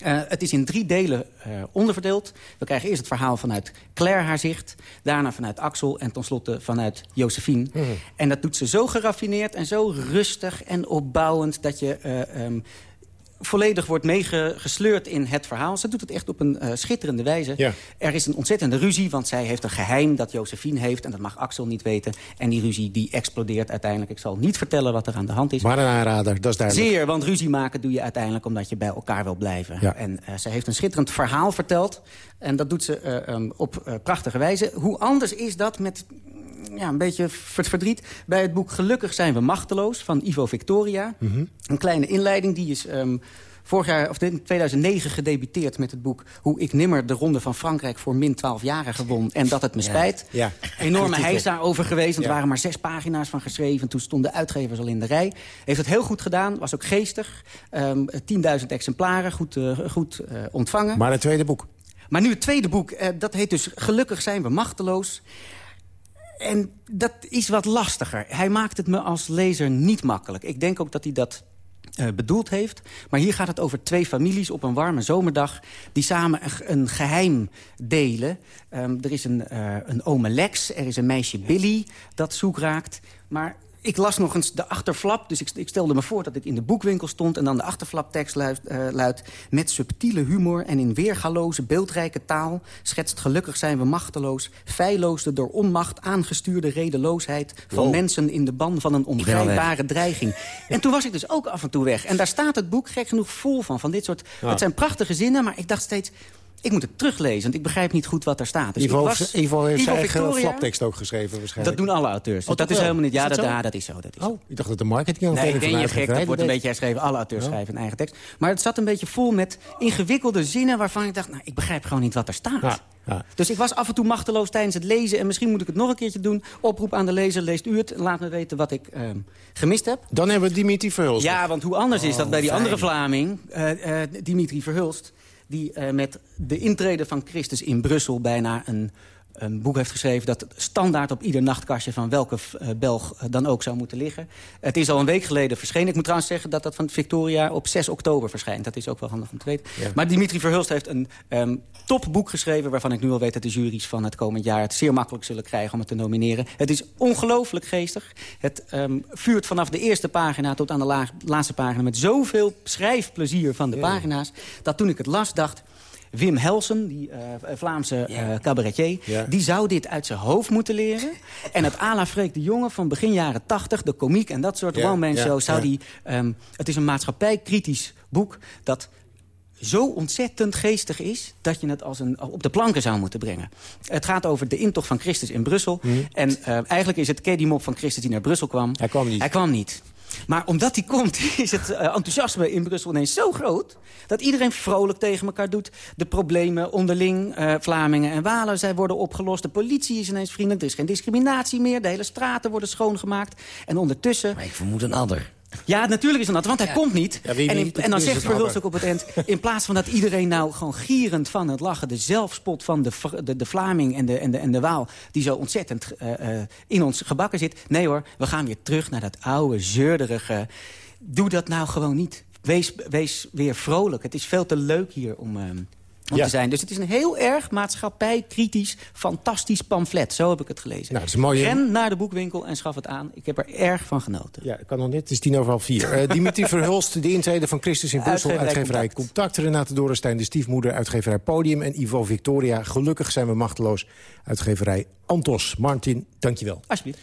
Eh, het is in drie delen eh, onderverdeeld. We krijgen eerst het verhaal vanuit Claire haar zicht. Daarna vanuit Axel en tenslotte vanuit Josephine. En dat doet ze zo geraffineerd en zo rustig en opbouwend... dat je eh, ehm, volledig wordt meegesleurd in het verhaal. Ze doet het echt op een eh, schitterende wijze. Ja. Er is een ontzettende ruzie, want zij heeft een geheim dat Josephine heeft... en dat mag Axel niet weten. En die ruzie die explodeert uiteindelijk. Ik zal niet vertellen wat er aan de hand is. Maar een aanrader, dat is duidelijk. Zeer, want ruzie maken doe je uiteindelijk omdat je bij elkaar wil blijven. Ja. En uh, ze heeft een schitterend verhaal verteld. En dat doet ze uh, um, op uh, prachtige wijze. Hoe anders is dat met ja, een beetje verdriet... bij het boek Gelukkig zijn we machteloos van Ivo Victoria. Mhm. Mm -hmm. Een kleine inleiding, die is... Um, vorig jaar, of in 2009 gedebuteerd met het boek... Hoe ik nimmer de Ronde van Frankrijk voor min 12-jarigen won... en dat het me spijt. Ja. Enorme heis daarover geweest. Want ja. er waren maar zes pagina's van geschreven. Toen stonden uitgevers al in de rij. Heeft het heel goed gedaan. Was ook geestig. Um, 10.000 exemplaren. Goed, uh, goed uh, ontvangen. Maar het tweede boek? Maar nu het tweede boek. Uh, dat heet dus Gelukkig zijn we machteloos. En dat is wat lastiger. Hij maakt het me als lezer niet makkelijk. Ik denk ook dat hij dat uh, bedoeld heeft. Maar hier gaat het over twee families op een warme zomerdag... die samen een, geheim delen. Um, er is een, uh, een ome Lex, er is een meisje Billy dat zoek raakt. Maar ik las nog eens de achterflap. Dus ik, ik, stelde me voor dat dit in de boekwinkel stond... en dan de achterflaptekst luidt, uh, luidt... met subtiele humor en in weergaloze, beeldrijke taal... schetst gelukkig zijn we machteloos... feilloos de door onmacht aangestuurde redeloosheid... van Wow. mensen in de ban van een ongrijpbare dreiging. En toen was ik dus ook af en toe weg. En daar staat het boek gek genoeg vol van. Van dit soort... Ja. Het zijn prachtige zinnen, maar ik dacht steeds... Ik moet het teruglezen, want ik begrijp niet goed wat er staat. Dus Ivo, was, Ivo heeft zijn eigen flaptekst ook geschreven waarschijnlijk. Dat doen alle auteurs. Dus Oh, dat is wel? helemaal niet... Ja, dat, dat ja, dat is zo. Dat is Oh, ik dacht dat de marketing Nee, ik ben je gek, dat wordt een beetje herschreven. Alle auteurs Ja. schrijven een eigen tekst. Maar het zat een beetje vol met ingewikkelde zinnen... waarvan ik dacht, nou, ik begrijp gewoon niet wat er staat. Ja, ja. Dus ik was af en toe machteloos tijdens het lezen... en misschien moet ik het nog een keertje doen. Oproep aan de lezer, leest u het. Laat me weten wat ik ehm, gemist heb. Dan hebben we Dimitri Verhulst. Ja, want hoe anders is dat Oh, bij die fijn. andere Vlaming, eh, eh, Dimitri Verhulst... die eh, met de intrede van Christus in Brussel bijna een, een boek heeft geschreven... dat standaard op ieder nachtkastje van welke eh, Belg eh, dan ook zou moeten liggen. Het is al een week geleden verschenen. Ik moet trouwens zeggen dat dat van Victoria op 6 oktober verschijnt. Dat is ook wel handig om te weten. Ja. Maar Dimitri Verhulst heeft een ehm, topboek geschreven... waarvan ik nu al weet dat de juries van het komend jaar... het zeer makkelijk zullen krijgen om het te nomineren. Het is ongelooflijk geestig. Het ehm, vuurt vanaf de eerste pagina tot aan de laag- laatste pagina... met zoveel schrijfplezier van de pagina's... dat toen ik het las dacht... Wim Helsen, die eh, Vlaamse eh, cabaretier... Ja. die zou dit uit zijn hoofd moeten leren. En het à la Freek de Jonge van begin jaren tachtig... de komiek en dat soort one-man shows... zou die... ehm, het is een maatschappijkritisch boek... dat zo ontzettend geestig is... dat je het als een, op de planken zou moeten brengen. Het gaat over de intocht van Christus in Brussel. En eh, eigenlijk is het ken je die mop van Christus die naar Brussel kwam. Mhm. Hij kwam niet. Hij kwam niet. Maar omdat hij komt, is het eh, enthousiasme in Brussel ineens zo groot... dat iedereen vrolijk tegen elkaar doet. De problemen onderling, eh, Vlamingen en Walen, zij worden opgelost. De politie is ineens vriendelijk, er is geen discriminatie meer. De hele straten worden schoongemaakt. En ondertussen... Maar ik vermoed een adder. Ja, natuurlijk is dat, want hij komt niet. Ja, wie en, in- en dan zegt Verhulst ook op het eind... in plaats van dat iedereen nou gewoon gierend van het lachen... de zelfspot van de, de, de Vlaming en de, en, de, en de Waal... die zo ontzettend eh, eh, in ons gebakken zit. Nee hoor, we gaan weer terug naar dat oude, zeurderige... Doe dat nou gewoon niet. Wees, wees weer vrolijk. Het is veel te leuk hier om, eh, om Ja. te zijn. Dus het is een heel erg maatschappijkritisch, fantastisch pamflet. Zo heb ik het gelezen. Nou, is Ren naar de boekwinkel en schaf het aan. Ik heb er erg van genoten. Ja, ik kan nog net. Het is tien over half vier. Eh, Dimitri Verhulst, de intrede van Christus in Brussel. Uitgeverij Uitgeverij Contact. Renate Dorenstein, de stiefmoeder. Uitgeverij Podium. En Ivo Victoria. Gelukkig zijn we machteloos. Uitgeverij Antos. Martin, dankjewel. Alsjeblieft.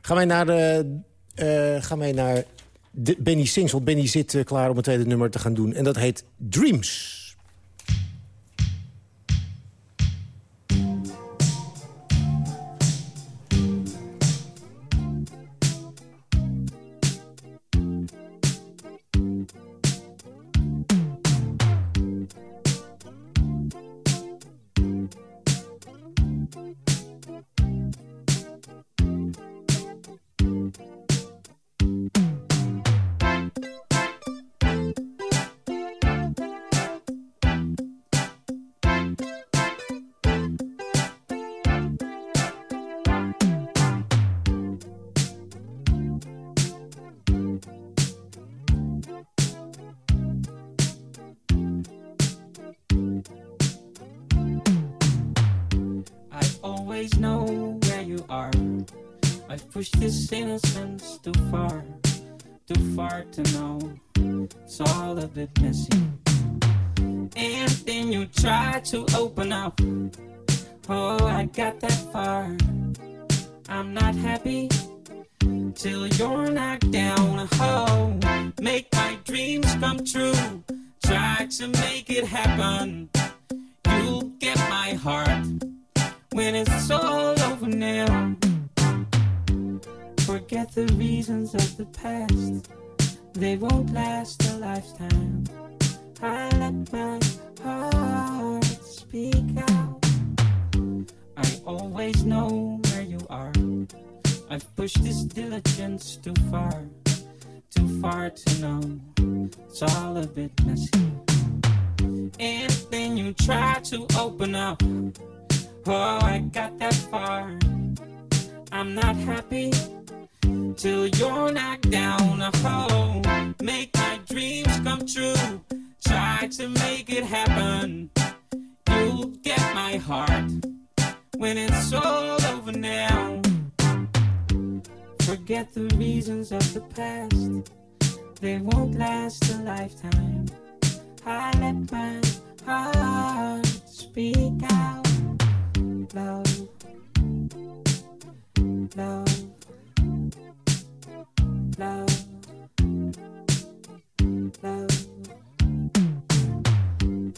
Gaan wij naar, de, eh, gaan wij naar de Benny Singsel. Benny zit klaar om het tweede nummer te gaan doen. En dat heet Dreams. Till you're knocked down. Oh, make my dreams come true. Try to make it happen. You'll get my heart when it's all over now. Forget the reasons of the past, they won't last a lifetime. I let my heart speak out. I always know. I've pushed this diligence too far, too far to know. It's all a bit messy. And then you try to open up. Oh, I got that far. I'm not happy till you're knocked down. Oh, make my dreams come true. Try to make it happen. You'll get my heart when it's all over now. Forget the reasons of the past, they won't last a lifetime. I let my heart speak out. Love, love, love, love,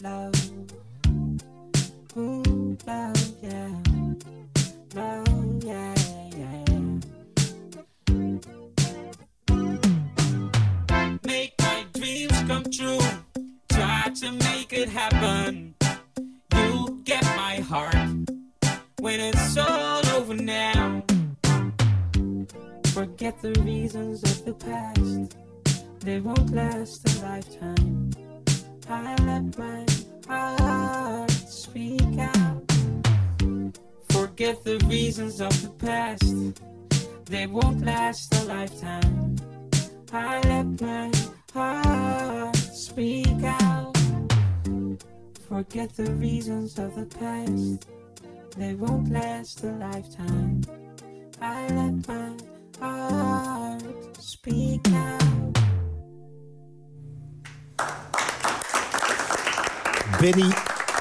love, ooh, love, yeah, love, true. Try to make it happen. You get my heart when it's all over now. Forget the reasons of the past, they won't last a lifetime. I let my heart speak out. Forget the reasons of the past, they won't last a lifetime. I let my heart speak out. Forget the reasons of the past, they won't last a lifetime. I let my heart speak out. Benny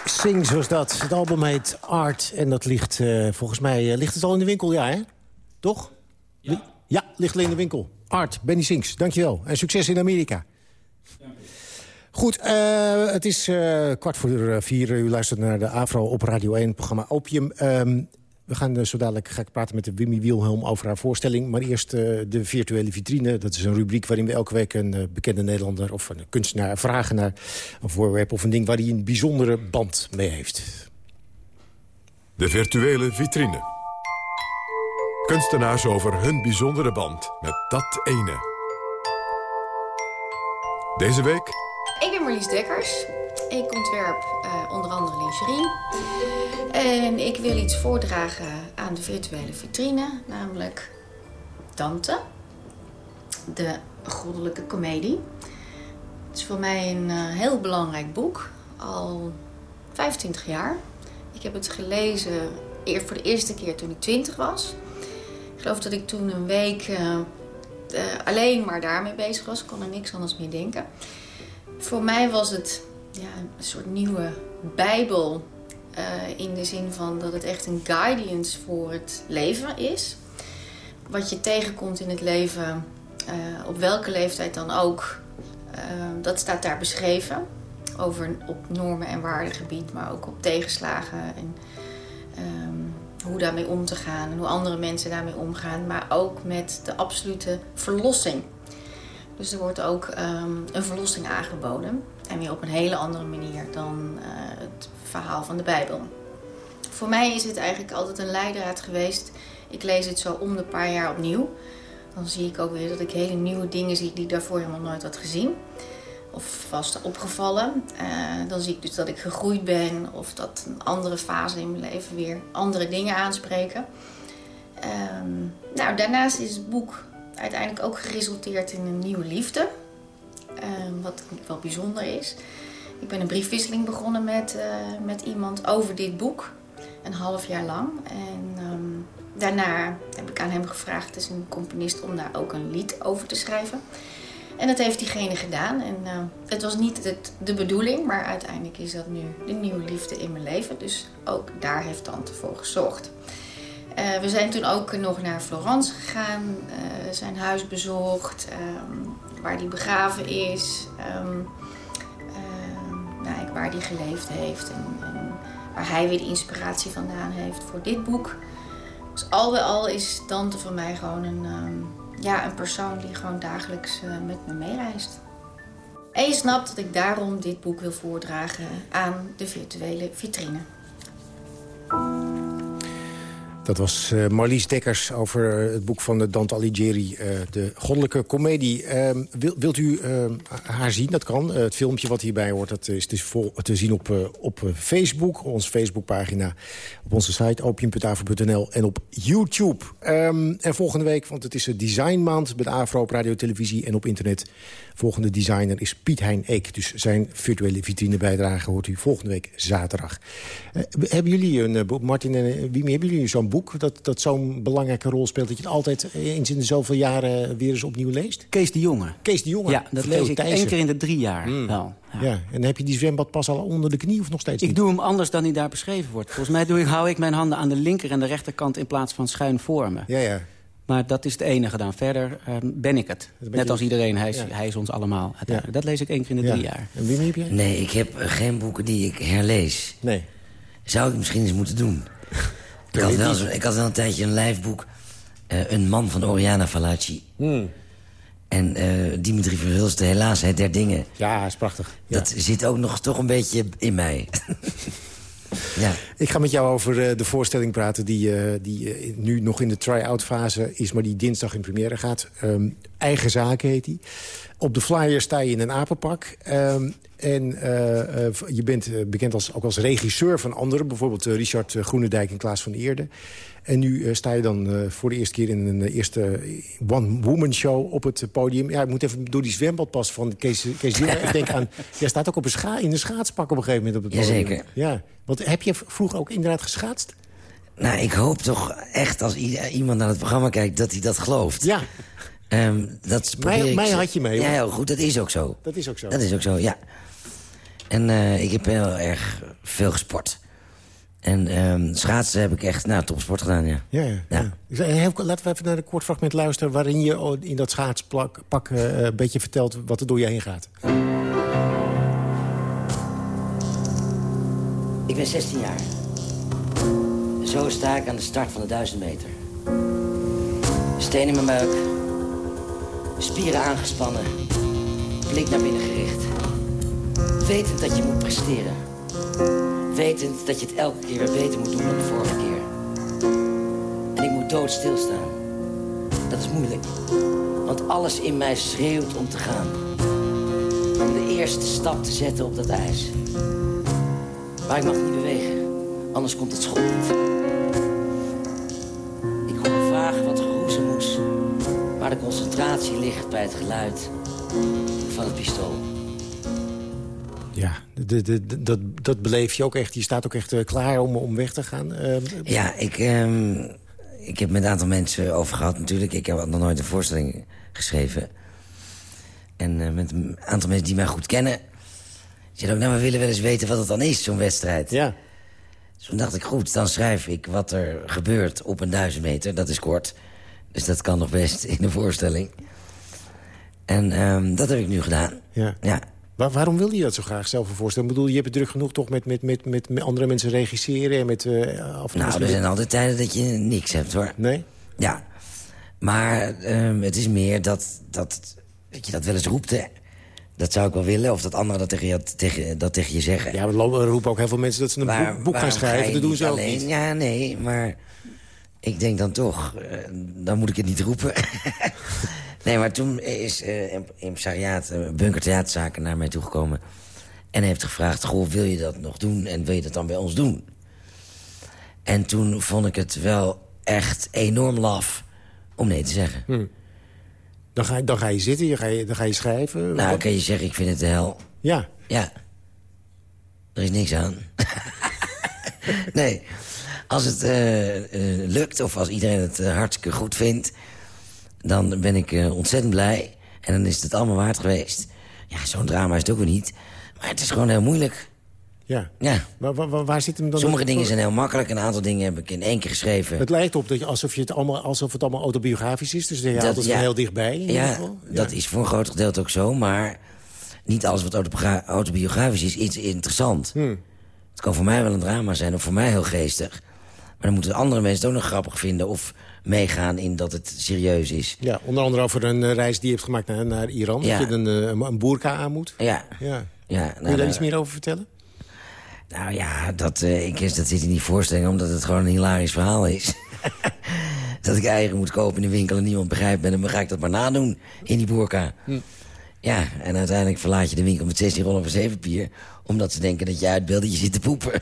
Sings was dat. Het album heet Art en dat ligt, eh, volgens mij, eh, ligt het al in de winkel, ja hè? Toch? Ja. ja, ligt al in de winkel. Art, Benny Sings, dankjewel. En succes in Amerika. Goed, eh, het is eh, kwart voor eh, vier. U luistert naar de AVRO op Radio 1, programma Opium. Ehm, we gaan zo dadelijk ga ik praten met de Wimmy Wilhelm over haar voorstelling. Maar eerst de virtuele vitrine. Dat is een rubriek waarin we elke week een bekende Nederlander... of een kunstenaar vragen naar een voorwerp of een ding... waar hij een bijzondere band mee heeft. De virtuele vitrine. Kunstenaars over hun bijzondere band met dat ene. Deze week Ik ben Marlies Dekkers. Ik ontwerp eh, onder andere lingerie. En ik wil iets voordragen aan de virtuele vitrine, namelijk Dante, de goddelijke komedie. Het is voor mij een eh, heel belangrijk boek, al 25 jaar. Ik heb het gelezen eer- voor de eerste keer toen ik 20 was. Ik geloof dat ik toen een week eh, alleen maar daarmee bezig was. Ik kon er niks anders meer denken. Voor mij was het ja, een soort nieuwe bijbel. eh, in de zin van dat het echt een guidance voor het leven is. Wat je tegenkomt in het leven, eh, op welke leeftijd dan ook, eh, dat staat daar beschreven. Over op normen- en waardegebied, maar ook op tegenslagen en ehm, hoe daarmee om te gaan en hoe andere mensen daarmee omgaan. Maar ook met de absolute verlossing. Dus er wordt ook ehm, een verlossing aangeboden. En weer op een hele andere manier dan eh, het verhaal van de Bijbel. Voor mij is het eigenlijk altijd een leidraad geweest. Ik lees het zo om de paar jaar opnieuw. Dan zie ik ook weer dat ik hele nieuwe dingen zie die ik daarvoor helemaal nooit had gezien. Of was opgevallen. Eh, dan zie ik dus dat ik gegroeid ben. Of dat een andere fase in mijn leven weer andere dingen aanspreken. Ehm, nou, daarnaast is het boek uiteindelijk ook geresulteerd in een nieuwe liefde. Ehm, wat wel bijzonder is. Ik ben een briefwisseling begonnen met, eh, met iemand over dit boek. Een half jaar lang. En ehm, daarna heb ik aan hem gevraagd, is een componist, om daar ook een lied over te schrijven. En dat heeft diegene gedaan. En eh, het was niet het, de bedoeling, maar uiteindelijk is dat nu de nieuwe liefde in mijn leven. Dus ook daar heeft Tante voor gezorgd. Eh, we zijn toen ook nog naar Florence gegaan, eh, zijn huis bezocht, ehm, waar hij begraven is, ehm, ehm, nou, waar hij geleefd heeft en, en waar hij weer de inspiratie vandaan heeft voor dit boek. Dus al bij al is Dante voor mij gewoon een, ja, een persoon die gewoon dagelijks eh, met me meereist. En je snapt dat ik daarom dit boek wil voordragen aan de virtuele vitrine. Dat was uh, Marlies Dekkers over uh, het boek van uh, Dante Alighieri, de goddelijke komedie. Ehm, wil, wilt u ehm, haar zien? Dat kan. het filmpje wat hierbij hoort, dat is te zien op, op Facebook. Onze Facebookpagina, op onze site opium.avro.nl en op YouTube. Um, en volgende week, want het is een designmaand bij de Afro op radio, televisie en op internet. Volgende designer is Piet Hein Eek. Dus zijn virtuele vitrinebijdrage hoort u volgende week zaterdag. hebben jullie een, Martin en wie hebben jullie zo'n boek dat, dat zo'n belangrijke rol speelt... dat je het altijd eens in de zoveel jaren weer eens opnieuw leest? Kees de Jonge. Kees de Jonge? Ja, dat lees ik één keer in de drie jaar mm. wel. Ja. ja. en heb je die zwembad pas al onder de knie of nog steeds niet? Ik doe hem anders dan hij daar beschreven wordt. Volgens mij doe ik, hou ik mijn handen aan de linker en de rechterkant... in plaats van schuin voor me. Ja, ja. Maar dat is het enige dan. Verder uh, ben ik het. Net als iedereen. Hij is, ja. hij is ons allemaal. Ja. Dat lees ik één keer in de ja. drie jaar. En wie heb jij? Nee, ik heb geen boeken die ik herlees. Nee. Zou ik misschien eens moeten doen. Ik, had wel zo, ik had wel een tijdje een lijfboek. Uh, een man van Oriana Fallaci. Hmm. En uh, Dimitri Verhulst, helaas, hè, der dingen. Ja, is prachtig. Dat zit ook nog toch een beetje in mij. Ja. Ik ga met jou over uh, de voorstelling praten die, die nu nog in de try-out fase is... maar die dinsdag in première gaat. Um, Eigen Zaken heet die. Op de flyer sta je in een apenpak. Um, en je bent bekend als, ook als regisseur van anderen. Bijvoorbeeld Richard Groenendijk en Klaas van Eerde. En nu sta je dan voor de eerste keer in een eerste one-woman show op het podium. Ja, ik moet even door die zwembadpas van Kees, Kees Ik denk aan, jij staat ook op een scha in een schaatspak op een gegeven moment op het podium. Jazeker. Ja, want heb je vroeger ook inderdaad geschaatst? Nou, ik hoop toch echt als iemand naar het programma kijkt dat hij dat gelooft. Ja. Um, dat mij, mij had je mee, hoor. Ja, heel goed, dat is ook zo. Dat is ook zo. Dat is ook zo, ja. En uh, ik heb heel erg veel gesport. En um, schaatsen heb ik echt nou, topsport gedaan, ja. Ja, ja. ja. ja. laten we even naar een kort fragment luisteren... waarin je in dat schaatspak uh, een beetje vertelt wat er door je heen gaat. Ik ben 16 jaar. Zo sta ik aan de start van de 1000 meter. Steen in mijn buik. Spieren aangespannen. Blik naar binnen gericht. Wetend dat je moet presteren. Wetend dat je het elke keer weer beter moet doen dan de vorige keer. En ik moet dood stilstaan. Dat is moeilijk. Want alles in mij schreeuwt om te gaan. Om de eerste stap te zetten op dat ijs. Maar ik mag niet bewegen. Anders komt het schot niet. Ik hoor vaag wat geroezemoes. Maar de concentratie ligt bij het geluid van het pistool. De, de, dat, dat beleef je ook echt. Je staat ook echt uh, klaar om, om weg te gaan. Uh, ja, ik, um, ik heb met een aantal mensen over gehad natuurlijk. Ik heb nog nooit een voorstelling geschreven. En uh, met een aantal mensen die mij goed kennen... zeiden ook, nou, we willen wel eens weten wat het dan is, zo'n wedstrijd. Ja. Dus toen dacht ik, goed, dan schrijf ik wat er gebeurt op een duizend meter. Dat is kort. Dus dat kan nog best in een voorstelling. En um, dat heb ik nu gedaan. Ja. ja. Waar, waarom wilde je dat zo graag zelf voorstellen? Ik bedoel, je hebt het druk genoeg toch met, met, met, met, andere mensen regisseren en met... Uh, af nou, er zijn altijd tijden dat je niks hebt, hoor. Nee? Ja. Maar um, het is meer dat, dat, dat je dat wel eens roept, hè. Dat zou ik wel willen, of dat anderen dat tegen je, tegen, dat tegen je zeggen. Ja, we roepen ook heel veel mensen dat ze een Waar, boek, boek gaan schrijven. Dat doen ze ook alleen, niet. Ja, nee, maar ik denk dan toch, uh, dan moet ik het niet roepen. Nee, maar toen is uh, impresariaat, uh, Bunker Theaterzaken naar mij toegekomen... en heeft gevraagd, goh, wil je dat nog doen en wil je dat dan bij ons doen? En toen vond ik het wel echt enorm laf om nee te zeggen. Hm. Dan, ga, dan ga je zitten, je ga je, dan ga je schrijven. Nou, kan je zeggen, ik vind het de hel. Ja. Ja. Er is niks aan. nee. Als het uh, uh, lukt of als iedereen het uh, hartstikke goed vindt dan ben ik uh, ontzettend blij. En dan is het allemaal waard geweest. Ja, zo'n drama is het ook weer niet. Maar het is gewoon heel moeilijk. Ja. ja. Waar, waar, waar zit hem dan... Sommige dingen zijn heel makkelijk. Een aantal dingen heb ik in één keer geschreven. Het lijkt op dat je, alsof, je het allemaal, alsof het allemaal autobiografisch is. Dus je haalt het ja, heel dichtbij. In ja, ja, dat is voor een groot gedeelte ook zo. Maar niet alles wat autobiografisch is, is interessant. Hmm. Het kan voor mij wel een drama zijn of voor mij heel geestig. Maar dan moeten andere mensen het ook nog grappig vinden... of meegaan in dat het serieus is. Ja, onder andere over een uh, reis die je hebt gemaakt naar, naar Iran. Ja. Dat je een, uh, een boerka aan moet. Ja. ja. ja nou, Kun je daar iets meer over vertellen? Nou ja, dat, uh, ik, dat zit in die voorstelling omdat het gewoon een hilarisch verhaal is. dat ik eieren moet kopen in de winkel en niemand begrijpt me... dan ga ik dat maar nadoen in die boerka. Ja, en uiteindelijk verlaat je de winkel met 16 rollen van zevenpier... omdat ze denken dat je uitbeeldt dat je zit te poepen.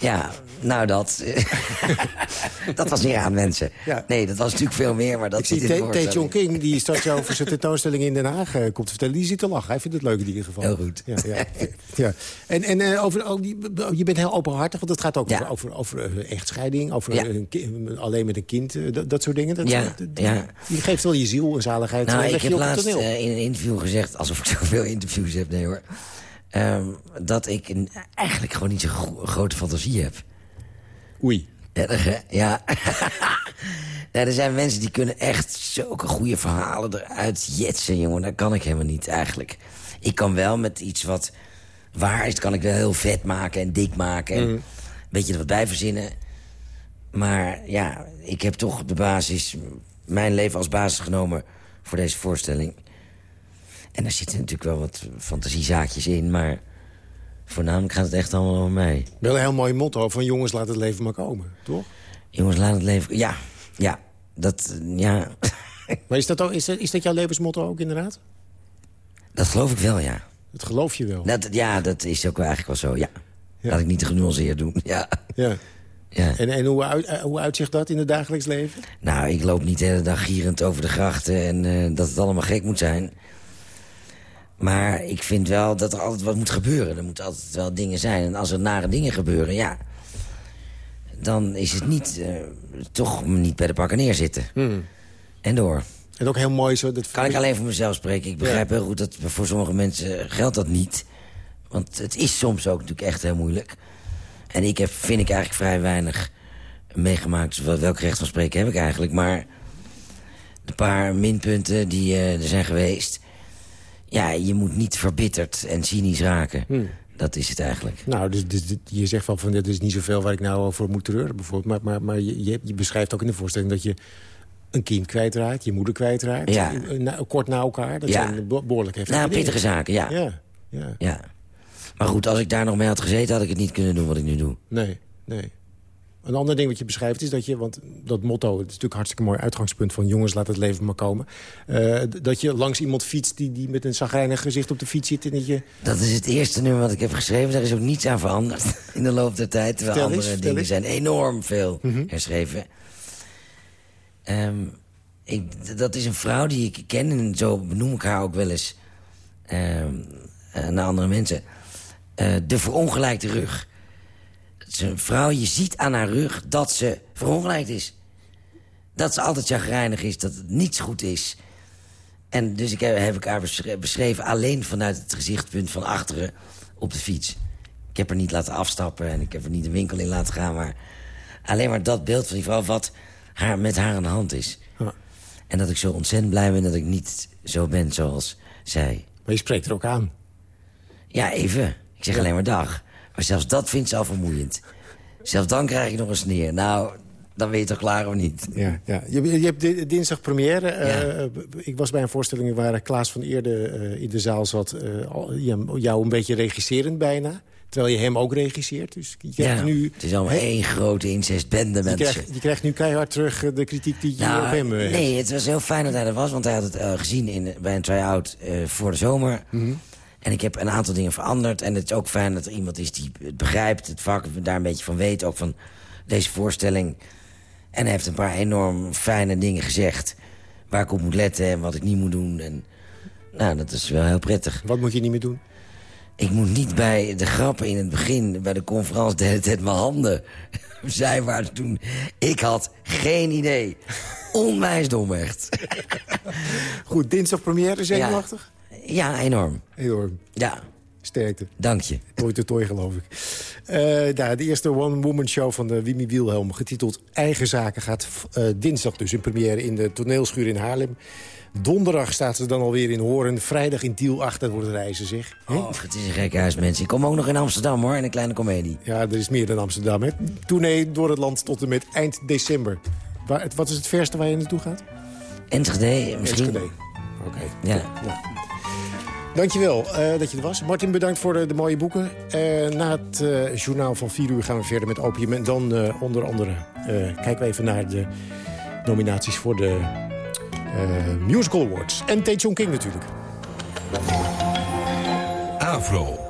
Ja, nou dat... dat was niet aan mensen. Ja. Nee, dat was natuurlijk veel meer, maar dat Ik zie Tae King, die straks over zijn tentoonstelling in Den Haag eh, komt te vertellen. Die zit te lachen. Hij vindt het leuk in ieder geval. Heel goed. Ja, ja, ja. En, en eh, over, oh, die- je bent heel openhartig, want het gaat ook over, over, over eh, echtscheiding. Over een alleen met een kind, dat, dat soort dingen. Dat, Ja. Je geeft wel je ziel en zaligheid. Nou, ik heb laatst in een interview gezegd... alsof ik zoveel interviews heb, nee hoor... ehm, dat ik een, eigenlijk gewoon niet zo'n gro- grote fantasie heb. Oei. Erg, hè? Ja. ja. Er zijn mensen die kunnen echt zulke goede verhalen eruit jetsen, jongen. Dat kan ik helemaal niet, eigenlijk. Ik kan wel met iets wat waar is, kan ik wel heel vet maken en dik maken. En Mhm. een beetje er wat bij verzinnen. Maar ja, ik heb toch de basis, mijn leven als basis genomen voor deze voorstelling. En daar zitten natuurlijk wel wat fantasiezaakjes in, maar voornamelijk gaat het echt allemaal over mij. Wel een heel mooi motto van jongens, laat het leven maar komen, toch? Jongens, laat het leven... Ja, ja, dat... Ja, Maar is dat, ook, is, dat, is dat jouw levensmotto ook inderdaad? dat geloof ik wel, ja. Dat geloof je wel. Dat, ja, dat is ook eigenlijk wel zo, ja. Laat ik niet te genuanceerd doen, ja. Ja. ja. En, en hoe, uit, eh, hoe uitzicht dat in het dagelijks leven? Nou, ik loop niet de hele dag gierend over de grachten... en eh, dat het allemaal gek moet zijn. Maar ik vind wel dat er altijd wat moet gebeuren. Er moeten altijd wel dingen zijn. En als er nare dingen gebeuren, ja... dan is het niet... eh, toch niet bij de pakken neerzitten. En door. En ook heel mooi zo... Dat Kan ik alleen voor mezelf spreken. Ik begrijp heel goed dat voor sommige mensen geldt dat niet. Want het is soms ook natuurlijk echt heel moeilijk. En ik heb, vind ik eigenlijk vrij weinig meegemaakt. Wel- Welk recht van spreken heb ik eigenlijk? Maar de paar minpunten die eh, er zijn geweest... Ja, je moet niet verbitterd en cynisch raken. Dat is het eigenlijk. Nou, dus, je zegt wel van, dit is niet zoveel waar ik nou over moet treuren, bijvoorbeeld. Maar, maar, maar je, je, beschrijft ook in de voorstelling dat je een kind kwijtraakt, je moeder kwijtraakt. Ja. na- kort na elkaar. Dat Ja. zijn be- behoorlijk heftige Nou, dingen. pittige zaken, ja. Ja, ja. ja. Maar goed, als ik daar nog mee had gezeten... had ik het niet kunnen doen wat ik nu doe. Nee, nee. Een ander ding wat je beschrijft is dat je... want dat motto, het is natuurlijk een hartstikke mooi uitgangspunt... van jongens, laat het leven maar komen. eh, dat je langs iemand fietst die, die met een zagrijnig gezicht op de fiets zit... en dat je... Dat is het eerste nummer wat ik heb geschreven. Daar is ook niets aan veranderd in de loop der tijd. Terwijl Vertel andere dingen eens. zijn enorm veel Mhm. herschreven. Ehm, ik, dat is een vrouw die ik ken en zo benoem ik haar ook wel eens eh, naar andere mensen. Eh, de verongelijkte rug. Een vrouw, je ziet aan haar rug dat ze verongelijkt is. Dat ze altijd chagrijnig is, dat het niets goed is. En dus ik heb, heb ik haar beschre- beschreven alleen vanuit het gezichtspunt van achteren op de fiets. Ik heb haar niet laten afstappen en ik heb haar niet de winkel in laten gaan... maar alleen maar dat beeld van die vrouw wat haar, met haar aan de hand is. En dat ik zo ontzettend blij ben dat ik niet zo ben zoals zij. Maar je spreekt er ook aan. Ja, even. Ik zeg alleen maar dag. Maar zelfs dat vindt ze al vermoeiend. Zelfs dan krijg ik nog een sneer. Nou, dan ben je toch klaar of niet? Ja, ja. Je, je hebt di- dinsdag première. Eh, ik was bij een voorstelling waar Klaas van Eerde eh, in de zaal zat. ja, jou een beetje regisserend bijna. Terwijl je hem ook regisseert. Dus je krijgt Ja, nu, het is allemaal één grote incestbende je, mensen. krijgt, je krijgt nu keihard terug de kritiek die je Nou, op hem hebt. nee, het was heel fijn dat hij er was, want hij had het gezien in, bij een try-out voor de zomer. Mhm. En ik heb een aantal dingen veranderd. En het is ook fijn dat er iemand is die het begrijpt, het vak, daar een beetje van weet. Ook van deze voorstelling. En hij heeft een paar enorm fijne dingen gezegd. Waar ik op moet letten en wat ik niet moet doen. En, nou, dat is wel heel prettig. Wat moet je niet meer doen? Ik moet niet bij de grappen in het begin, bij de conferentie, de hele tijd mijn handen zijwaarts doen. Ik had geen idee. Onwijs dom, echt. Goed, dinsdag première, zenuwachtig? Ja, enorm. Enorm. Ja. Sterkte. Dank je. Tooi te tooi, geloof ik. Nou, de eerste one-woman show van de Wimmy Wilhelm, getiteld Eigen Zaken, gaat eh, dinsdag dus in première in de toneelschuur in Haarlem. Donderdag staat ze dan alweer in Horen. Vrijdag in Tiel 8, dat wordt reizen, zeg. Hè? Oh, het is een gek huis, mensen. Ik kom ook nog in Amsterdam, hoor, in een kleine komedie. Ja, er is meer dan Amsterdam, hè? Tournee door het land tot en met eind december. Waar, het- wat is het verste waar je naartoe gaat? Enschede, misschien. Enschede. Oké. Ja. Dankjewel uh, dat je er was. Martin, bedankt voor de, mooie boeken. Uh, na het uh, journaal van 4 uur gaan we verder met Opium. En dan onder andere kijken we even naar de nominaties voor de Musical Awards. En Tae King natuurlijk. Avro.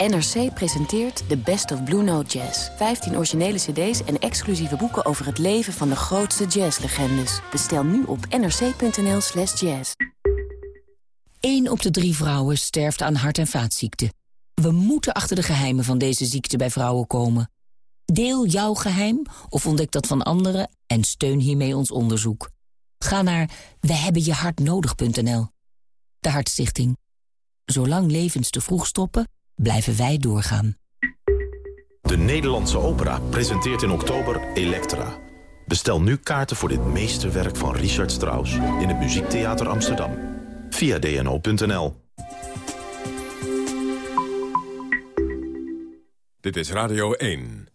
NRC presenteert The Best of Blue Note Jazz. 15 originele cd's en exclusieve boeken over het leven van de grootste jazzlegendes. Bestel nu op nrc.nl slash jazz. 1 op de drie vrouwen sterft aan hart- en vaatziekten. We moeten achter de geheimen van deze ziekte bij vrouwen komen. Deel jouw geheim of ontdek dat van anderen en steun hiermee ons onderzoek. Ga naar wehebbenjehartnodig.nl. De Hartstichting. Zolang levens te vroeg stoppen blijven wij doorgaan. De Nederlandse Opera presenteert in oktober Elektra. Bestel nu kaarten voor dit meesterwerk van Richard Strauss... in het Muziektheater Amsterdam. Via dno.nl. Dit is Radio 1.